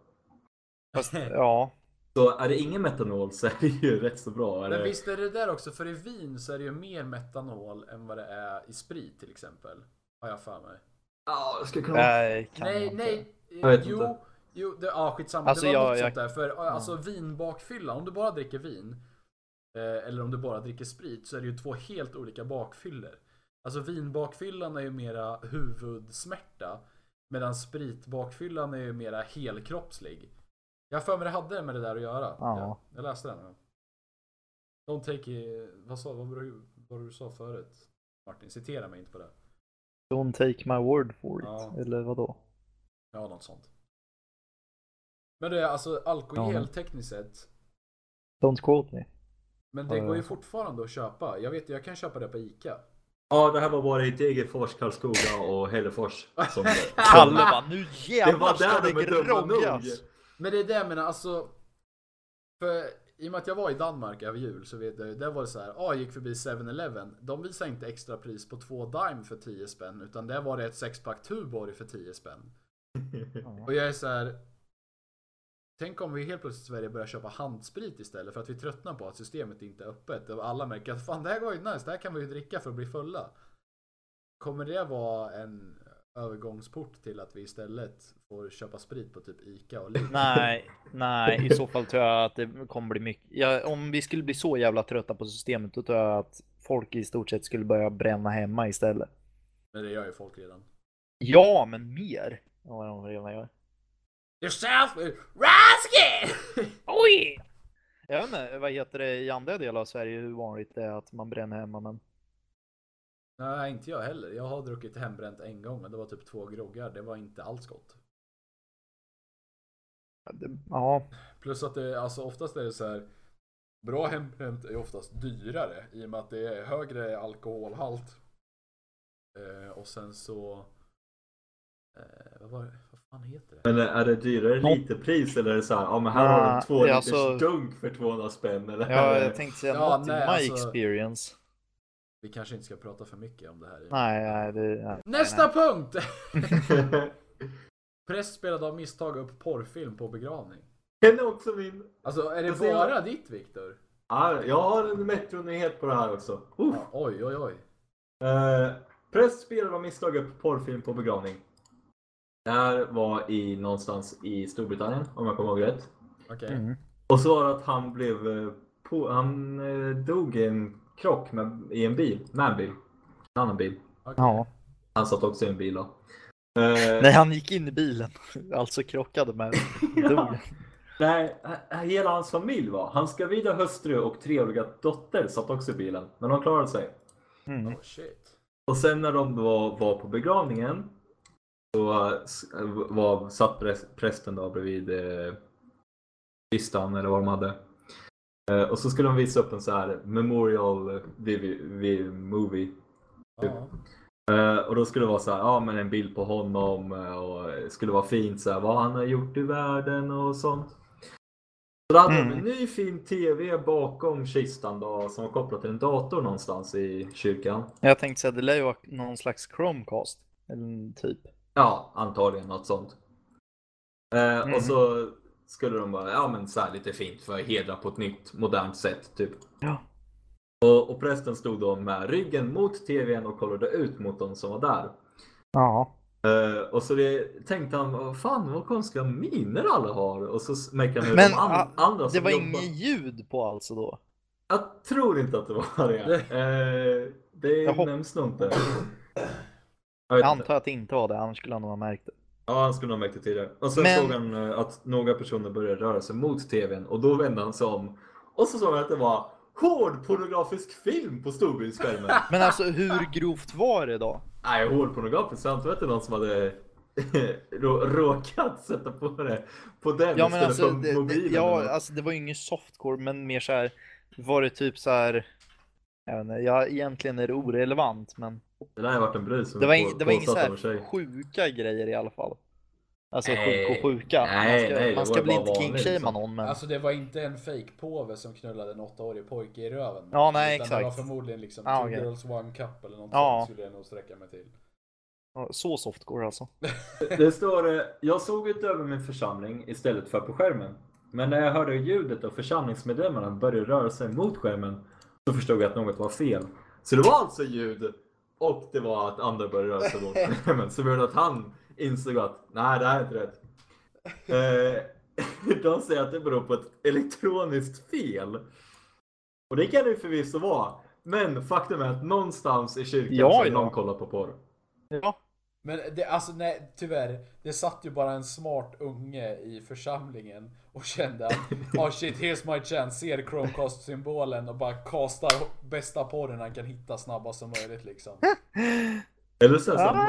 S5: Fast, <laughs> ja,
S4: Så är det ingen metanol så är det ju rätt så bra. Är
S3: Men
S4: det...
S3: visst är det där också, för i vin så är det ju mer metanol än vad det är i sprit till exempel. Har jag för mig.
S4: Ja, jag skulle kunna...
S5: nej, kan
S3: nej,
S5: jag inte.
S3: nej.
S4: Jag vet
S3: jo,
S4: inte.
S3: Jo, det, ja skitsamma.
S5: Alltså,
S3: det var
S5: jag-
S3: något
S5: jag-
S3: sånt där. För alltså vinbakfyllan, om du bara dricker vin. Eh, eller om du bara dricker sprit så är det ju två helt olika bakfyllor. Alltså vinbakfyllan är ju mera huvudsmärta. Medan spritbakfyllan är ju mera helkroppslig. Jag har för mig det hade med det där att göra.
S5: Ja.
S3: jag läste den. ja. Don't take it, vad sa vad det, vad du sa förut? Martin, citera mig inte på det.
S5: Don't take my word for it.
S3: Ja.
S5: Eller vadå?
S3: Ja, något sånt. Men det är alltså alkohol
S5: Ja.
S3: tekniskt sett.
S5: Don't quote me.
S3: Men det
S5: Ja,
S3: går ju
S5: ja.
S3: fortfarande att köpa. Jag vet, jag kan köpa det på ICA.
S4: Ja, det här var bara i Degerfors, Karlskoga och Hällefors. Som... <laughs>
S5: Kalle bara, nu
S4: Det
S5: jävlar ska det groggas!
S3: Men det är det jag menar, alltså. För i och med att jag var i Danmark över jul så vet jag, där var det så här, ah, jag gick förbi 7-Eleven. De visade inte extra pris på två Dime för 10 spänn, utan där var det ett sexpack Tuborg för 10 spänn. <laughs> Och jag är så här. Tänk om vi helt plötsligt i Sverige börjar köpa handsprit istället för att vi tröttnar på att systemet inte är öppet. Och alla märker att fan det här går ju nice, det här kan vi ju dricka för att bli fulla. Kommer det vara en övergångsport till att vi istället får köpa sprit på typ ICA och Lidl?
S5: Nej, nej, i så fall tror jag att det kommer bli mycket. Ja, om vi skulle bli så jävla trötta på systemet, då tror jag att folk i stort sett skulle börja bränna hemma istället.
S3: Men det gör ju folk redan.
S5: Ja, men mer än vad de redan gör.
S3: Yourself Raskin! <laughs>
S5: Oj! Jag vet inte, vad heter det i andra delar av Sverige, hur vanligt det är att man bränner hemma, men
S3: Nej, inte jag heller. Jag har druckit hembränt en gång och det var typ två groggar. Det var inte alls gott.
S5: det, ja,
S3: Plus att det, alltså oftast är det så här. Bra hembränt är oftast dyrare i och med att det är högre alkoholhalt. Eh, och sen så... Eh, vad var det? Fan heter det?
S4: Men är det dyrare literpris eller är det så här, ja men här har du två liters
S5: alltså-
S4: dunk för 200 spänn eller?
S5: ja jag tänkte säga
S3: Ja,
S5: not
S3: nej,
S5: my
S3: alltså-
S5: experience.
S3: Vi kanske inte ska prata för mycket om det här.
S5: Nej, nej, det, nej,
S3: Nästa
S5: nej.
S3: punkt! <laughs> Präst spelade av misstag upp porrfilm på begravning.
S4: Den är också min.
S3: Alltså är det
S4: Alltså, jag-
S3: bara ditt Viktor?
S4: Ja, jag har en metronyhet på det här också. Uff.
S3: Ja, oj, oj, oj.
S4: Eh, präst spelade av misstag upp porrfilm på begravning. Det här var i någonstans i Storbritannien om jag kommer ihåg rätt.
S3: Okej.
S5: Mm.
S4: Och så var det att han blev eh, på, han eh, dog i en krock med, i en bil, med en bil. En annan bil.
S3: okej.
S5: Ja.
S4: Han satt också i en bil då. <laughs>
S5: Nej, han gick in i bilen. <laughs> Alltså krockade med <laughs> dog.
S4: Nej, he- hela hans familj var. Hans gravida hustru och treåriga dotter satt också i bilen. Men de klarade sig.
S5: Mm.
S3: Oh shit.
S4: Och sen när de var, var på begravningen så var, satt präs- prästen då bredvid eh, kistan eller vad de hade. Eh, och så skulle de visa upp en så här memorial vi, vi, movie.
S3: Ja.
S4: Eh, och då skulle det vara så här, ja men en bild på honom eh, och det skulle vara fint så här, vad han har gjort i världen och sånt. Så då hade de
S5: Mm.
S4: en ny fin TV bakom kistan då som var kopplad till en dator någonstans i kyrkan.
S5: Jag tänkte säga, det lär ju vara någon slags Chromecast. Eller typ.
S4: Ja, antagligen något sånt. Eh,
S5: Mm.
S4: Och så skulle de bara, ja men så här lite fint för att hedra på ett nytt modernt sätt typ.
S5: Ja.
S4: Och, och prästen stod då med ryggen mot tvn och kollade ut mot de som var där.
S5: Ja.
S4: Eh, och så det, tänkte han, vad fan vad konstiga miner alla har. Och så märkte han
S5: Men
S4: de an,
S5: ah,
S4: andra
S5: det
S4: som
S5: var
S4: jobbar-
S5: inget ljud på alltså då?
S4: Jag tror inte att det var det. Eh, det
S5: Jag
S4: nämns nog inte. Jag
S5: Jag antar att det inte var det, annars skulle han nog ha märkt det.
S4: Ja, han skulle nog ha märkt det tidigare. Och sen
S5: Men-
S4: såg han eh, att några personer började röra sig mot tvn och då vände han sig om. Och så såg han att det var hård pornografisk film på storbildsskärmen. <laughs>
S5: Men alltså hur grovt var det då?
S4: Nej, hård pornografisk. Antar att det någon som hade <laughs> rå- råkat sätta på det på den
S5: Ja men alltså det,
S4: mobilen.
S5: ja, alltså det var ju ingen softcore men mer så här var det typ så här jag vet inte, ja, egentligen är det orelevant men
S4: Det där har varit en brud som
S5: det var,
S4: på-
S5: det var inga så här sjuka grejer i alla fall. Alltså
S4: Nej,
S5: sjuka och sjuka.
S4: nej,
S5: man ska,
S4: nej, det
S5: man ska
S4: bara
S5: inte kingshamea
S4: liksom.
S5: någon men
S3: Alltså det var inte en fake påve som knullade en åttaårig pojke i röven.
S5: Ja, nej,
S3: Utan Det var
S5: exakt.
S3: förmodligen liksom
S5: Ja,
S3: two
S5: okej.
S3: girls one cup eller något
S5: Ja.
S3: skulle jag nog sträcka mig till.
S5: Så softcore alltså. <laughs>
S4: Det står eh, jag såg ut över min församling istället för på skärmen. Men när jag hörde ljudet och församlingsmedlemmarna började röra sig mot skärmen så förstod jag att något var fel. Så det var alltså ljud och det var att andra började röra sig skärmen. Så det var att han insåg att nej, det här är inte rätt. Eh, <laughs> de säger att det beror på ett elektroniskt fel. Och det kan det förvisso vara. Men faktum är att någonstans i kyrkan
S5: Ja,
S4: så har
S5: ja.
S4: någon kollat på porr.
S5: Ja.
S3: Men det, alltså nej, tyvärr. Det satt ju bara en smart unge i församlingen och kände att oh <laughs> shit, here's my chance. Ser Chromecast-symbolen och bara kastar bästa porren han kan hitta snabbast som möjligt liksom. <laughs>
S4: Eller så, här,
S5: Ah.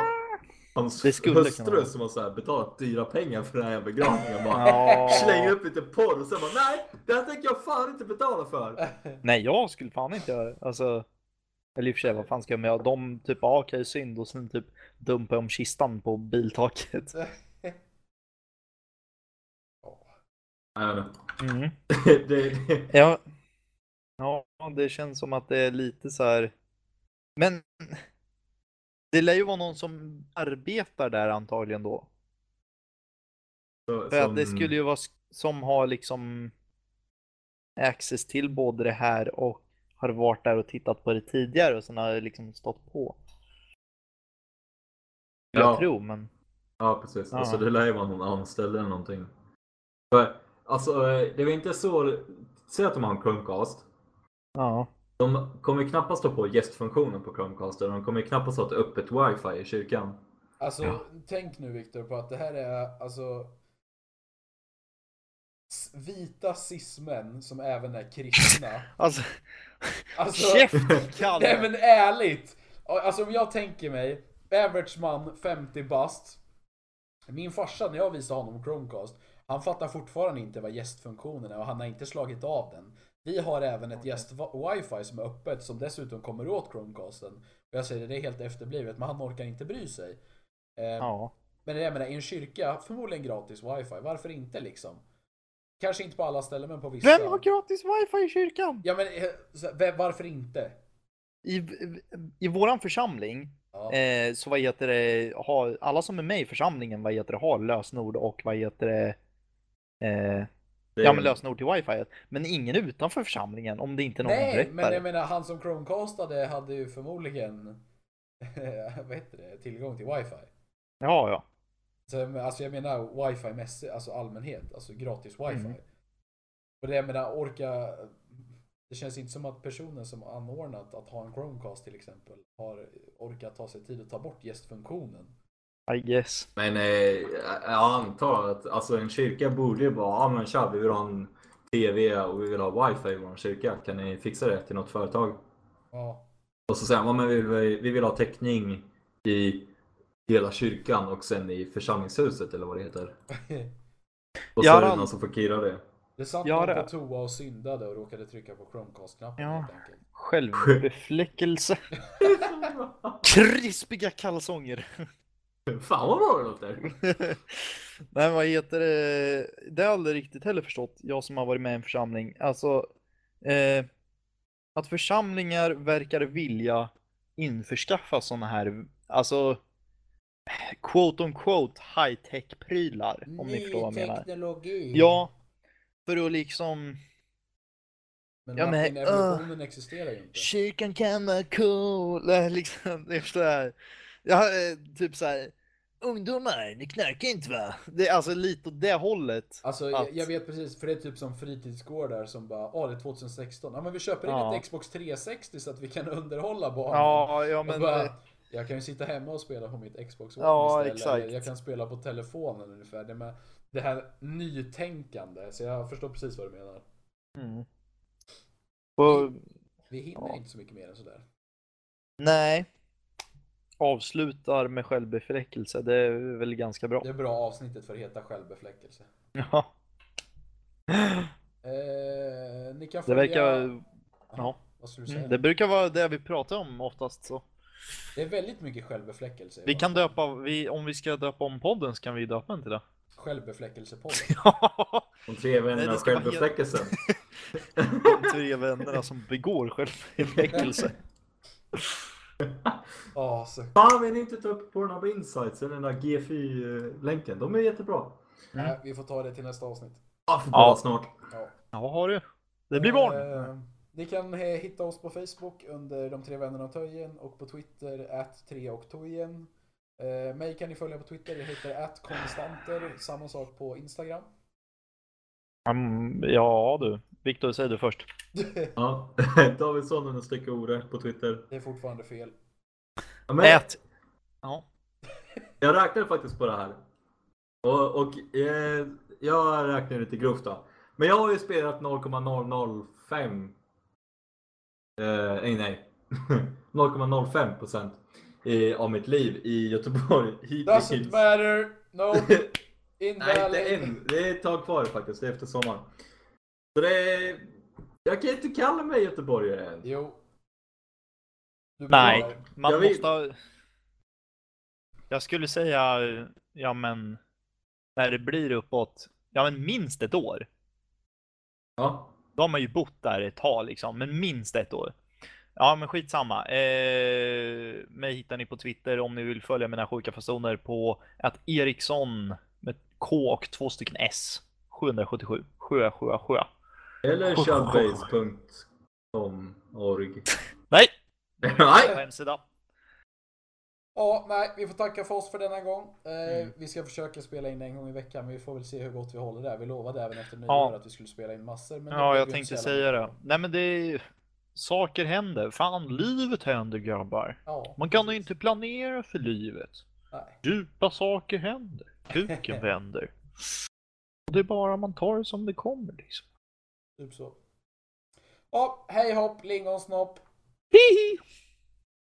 S4: hans
S5: Det
S4: hustru som har så här betalat dyra pengar för den här begravningen bara
S5: Ja. <laughs>
S4: slänger upp lite porr och sen bara nej, det här tänker jag fan inte betala för.
S5: Nej jag skulle fan inte göra alltså eller i och för sig vad fan ska jag med de typ ja okej synd och sen typ dumpa om kistan på biltaket. <laughs> Mm. <laughs>
S4: det, det,
S5: Ja. Ja, det känns som att det är lite så här. Men det lär ju vara någon som arbetar där antagligen då.
S4: så,
S5: För att
S4: som-
S5: det skulle ju vara som har liksom access till både det här och har varit där och tittat på det tidigare och sen har det liksom stått på. Jag
S4: Ja.
S5: tror men.
S4: Ja precis,
S5: Ja.
S4: alltså det lär ju vara någon anställd eller någonting. För, alltså eh, det var inte så, säg att de har en Chromecast.
S5: Ja.
S4: De kommer knappast stå på gästfunktionen på Chromecast. De kommer knappast ha ett öppet wifi i kyrkan.
S3: Alltså,
S4: Ja.
S3: tänk nu Viktor på att det här är alltså vita cis-män som även är kristna. <laughs>
S5: Alltså.
S3: Alltså,
S5: Käft <laughs>
S3: nej men ärligt! Alltså om jag tänker mig, average man 50 bast. Min farsa när jag visade honom Chromecast, han fattar fortfarande inte vad gästfunktionen är och han har inte slagit av den. Vi har även ett gäst-wifi som är öppet som dessutom kommer åt Chromecasten. Och jag säger det, det är helt efterblivet men han orkar inte bry sig. Eh,
S5: Ja.
S3: Men jag menar, i en kyrka, förmodligen gratis wifi. Varför inte liksom? Kanske inte på alla ställen men på vissa.
S5: Vem har gratis wifi i kyrkan?
S3: Ja men eh, varför inte?
S5: I, i våran församling
S3: Ja.
S5: eh, så vad heter det, har, alla som är med i församlingen vad heter det, har lösenord och vad heter det, eh,
S4: Det-
S5: Ja men lösenord till wifi. Men ingen utanför församlingen om det inte är någon
S3: Nej, men
S5: berättar.
S3: jag menar han som Chromecastade hade ju förmodligen <laughs> vad heter det, tillgång till wifi.
S5: Ja, ja.
S3: Så, alltså jag menar wifi mässigt, alltså allmänhet, alltså gratis wifi.
S5: Mm.
S3: Och det jag menar orka, det känns inte som att personen som anordnat att ha en Chromecast till exempel har orkat ta sig tid att ta bort gästfunktionen.
S5: I guess.
S4: Men eh, jag antar att alltså, en kyrka borde ju vara, ja men tja, vi vill ha en TV och vi vill ha wifi i vår kyrka. Kan ni fixa det till något företag?
S3: Ja.
S4: Och så säger man, men vi, vill, vi vill ha täckning i hela kyrkan och sen i församlingshuset eller vad det heter. <laughs> Och så är det någon som får kira det.
S3: Det satt
S5: Ja,
S3: någon
S5: det-
S3: på toa och syndade och råkade trycka på Chromecast-knappen
S5: Ja.
S3: helt enkelt.
S5: Självbefläckelse. <laughs> Krispiga kalsonger.
S4: Fan vad bra det låter! <laughs>
S5: Nej, vad heter det? Det har jag aldrig riktigt heller förstått, jag som har varit med i en församling. Alltså, eh, att församlingar verkar vilja införskaffa sådana här, alltså, quote on quote high tech prylar. Om ni förstår vad jag menar.
S3: teknologi.
S5: Ja, för att liksom,
S3: Men
S5: Ja, men,
S3: Martin, evolutionen existerar ju inte.
S5: kyrkan kan vara cool, <laughs> liksom, det är så här. Ja, eh, typ så här. Ungdomar, ni knarkar inte va? Det är alltså lite åt det hållet.
S3: Alltså
S5: att-
S3: jag, jag vet precis, för det är typ som fritidsgårdar som bara, åh det är 2016, ja men vi köper in
S5: Ja.
S3: ett Xbox 360 så att vi kan <laughs> underhålla barnen.
S5: Ja, ja
S3: Och
S5: men...
S3: bara,
S5: eh,
S3: jag kan ju sitta hemma och spela på mitt Xbox One
S5: Ja,
S3: istället.
S5: exakt.
S3: Jag kan spela på telefonen ungefär. Det, med, det här nytänkande, så jag förstår precis vad du menar.
S5: Mm. Och,
S3: Vi hinner
S5: Ja.
S3: inte så mycket mer än sådär.
S5: nej. Avslutar med självbefläckelse, det är väl ganska bra.
S3: Det är bra avsnittet för att heta självbefläckelse.
S5: Ja. <laughs>
S3: Eh, ni kan
S5: Det
S3: följa...
S5: verkar, ja.
S3: Säga?
S5: Mm, det brukar vara det vi pratar om oftast så.
S3: Det är väldigt mycket självbefläckelse.
S5: Vi kan döpa, vi, om vi ska döpa om podden så kan vi döpa den till det.
S3: Självbefläckelsepodden. <laughs>
S5: Ja,
S4: De tre vännerna och självbefläckelsen. <laughs>
S5: de tre vännerna som begår självbefläckelse. <laughs>
S3: Ja, så...
S4: Fan vill ni inte ta upp Pornhub Insights eller den där GFI-länken? De är jättebra.
S3: Nej, vi får ta det till nästa avsnitt.
S4: Ja,
S5: Ja.
S4: snart.
S3: Ja.
S5: Ja, har du. Det blir barn.
S3: Ni kan eh, hitta oss på Facebook under De tre vännerna och Töjen och på Twitter at tre och Tojen. Eh, mig kan ni följa på Twitter, jag heter at konstanter. Samma sak på Instagram.
S5: Mm, ja du. Viktor, säg du först. <laughs>
S4: Ja. <laughs> Davidsson och stycke Ore på Twitter.
S3: det är fortfarande fel.
S4: Ja, men
S5: Ät. Ja. <laughs>
S4: jag räknade faktiskt på det här. Och, och eh, jag räknar lite grovt då. Men jag har ju spelat 0,005 eh, nej <laughs> nej 0,05 procent av mitt liv i Göteborg <laughs>
S3: Doesn't
S4: hittills.
S3: matter, no <laughs>
S4: Nej,
S3: invalid.
S4: det är, en, det är ett tag kvar faktiskt. Det är efter sommaren. Så det är... Jag kan inte kalla mig göteborgare än.
S3: Jo.
S5: Nej, man
S4: Jag vill-
S5: måste ha... Jag skulle säga, ja men, när det blir uppåt, ja men minst ett år.
S4: Ja.
S5: Då har ju bott där ett tag liksom, men minst ett år. Ja men skitsamma. Eh, mig hittar ni på Twitter om ni vill följa mina sjuka fasoner på att Eriksson med K och två stycken S. 777. 777.
S4: Eller chubbase.com org.
S5: Nej! <laughs>
S4: Nej!
S5: Hemsida.
S3: Ja, nej, vi får tacka för oss för denna gång. Eh,
S5: Mm.
S3: Vi ska försöka spela in en gång i veckan, men vi får väl se hur gott vi håller där. Vi lovade även efter nyår
S5: Ja.
S3: att vi skulle spela in massor. Men
S5: Ja, jag
S3: ju
S5: tänkte säga det. Nej men det är... Saker händer. Fan, livet händer grabbar.
S3: Ja,
S5: Man kan ju inte planera för livet.
S3: Nej.
S5: Djupa saker händer. Kuken <laughs> vänder. Och det är bara man tar det som det kommer liksom.
S3: Typ så. Ja, hej hopp, lingonsnopp.
S5: Hihi!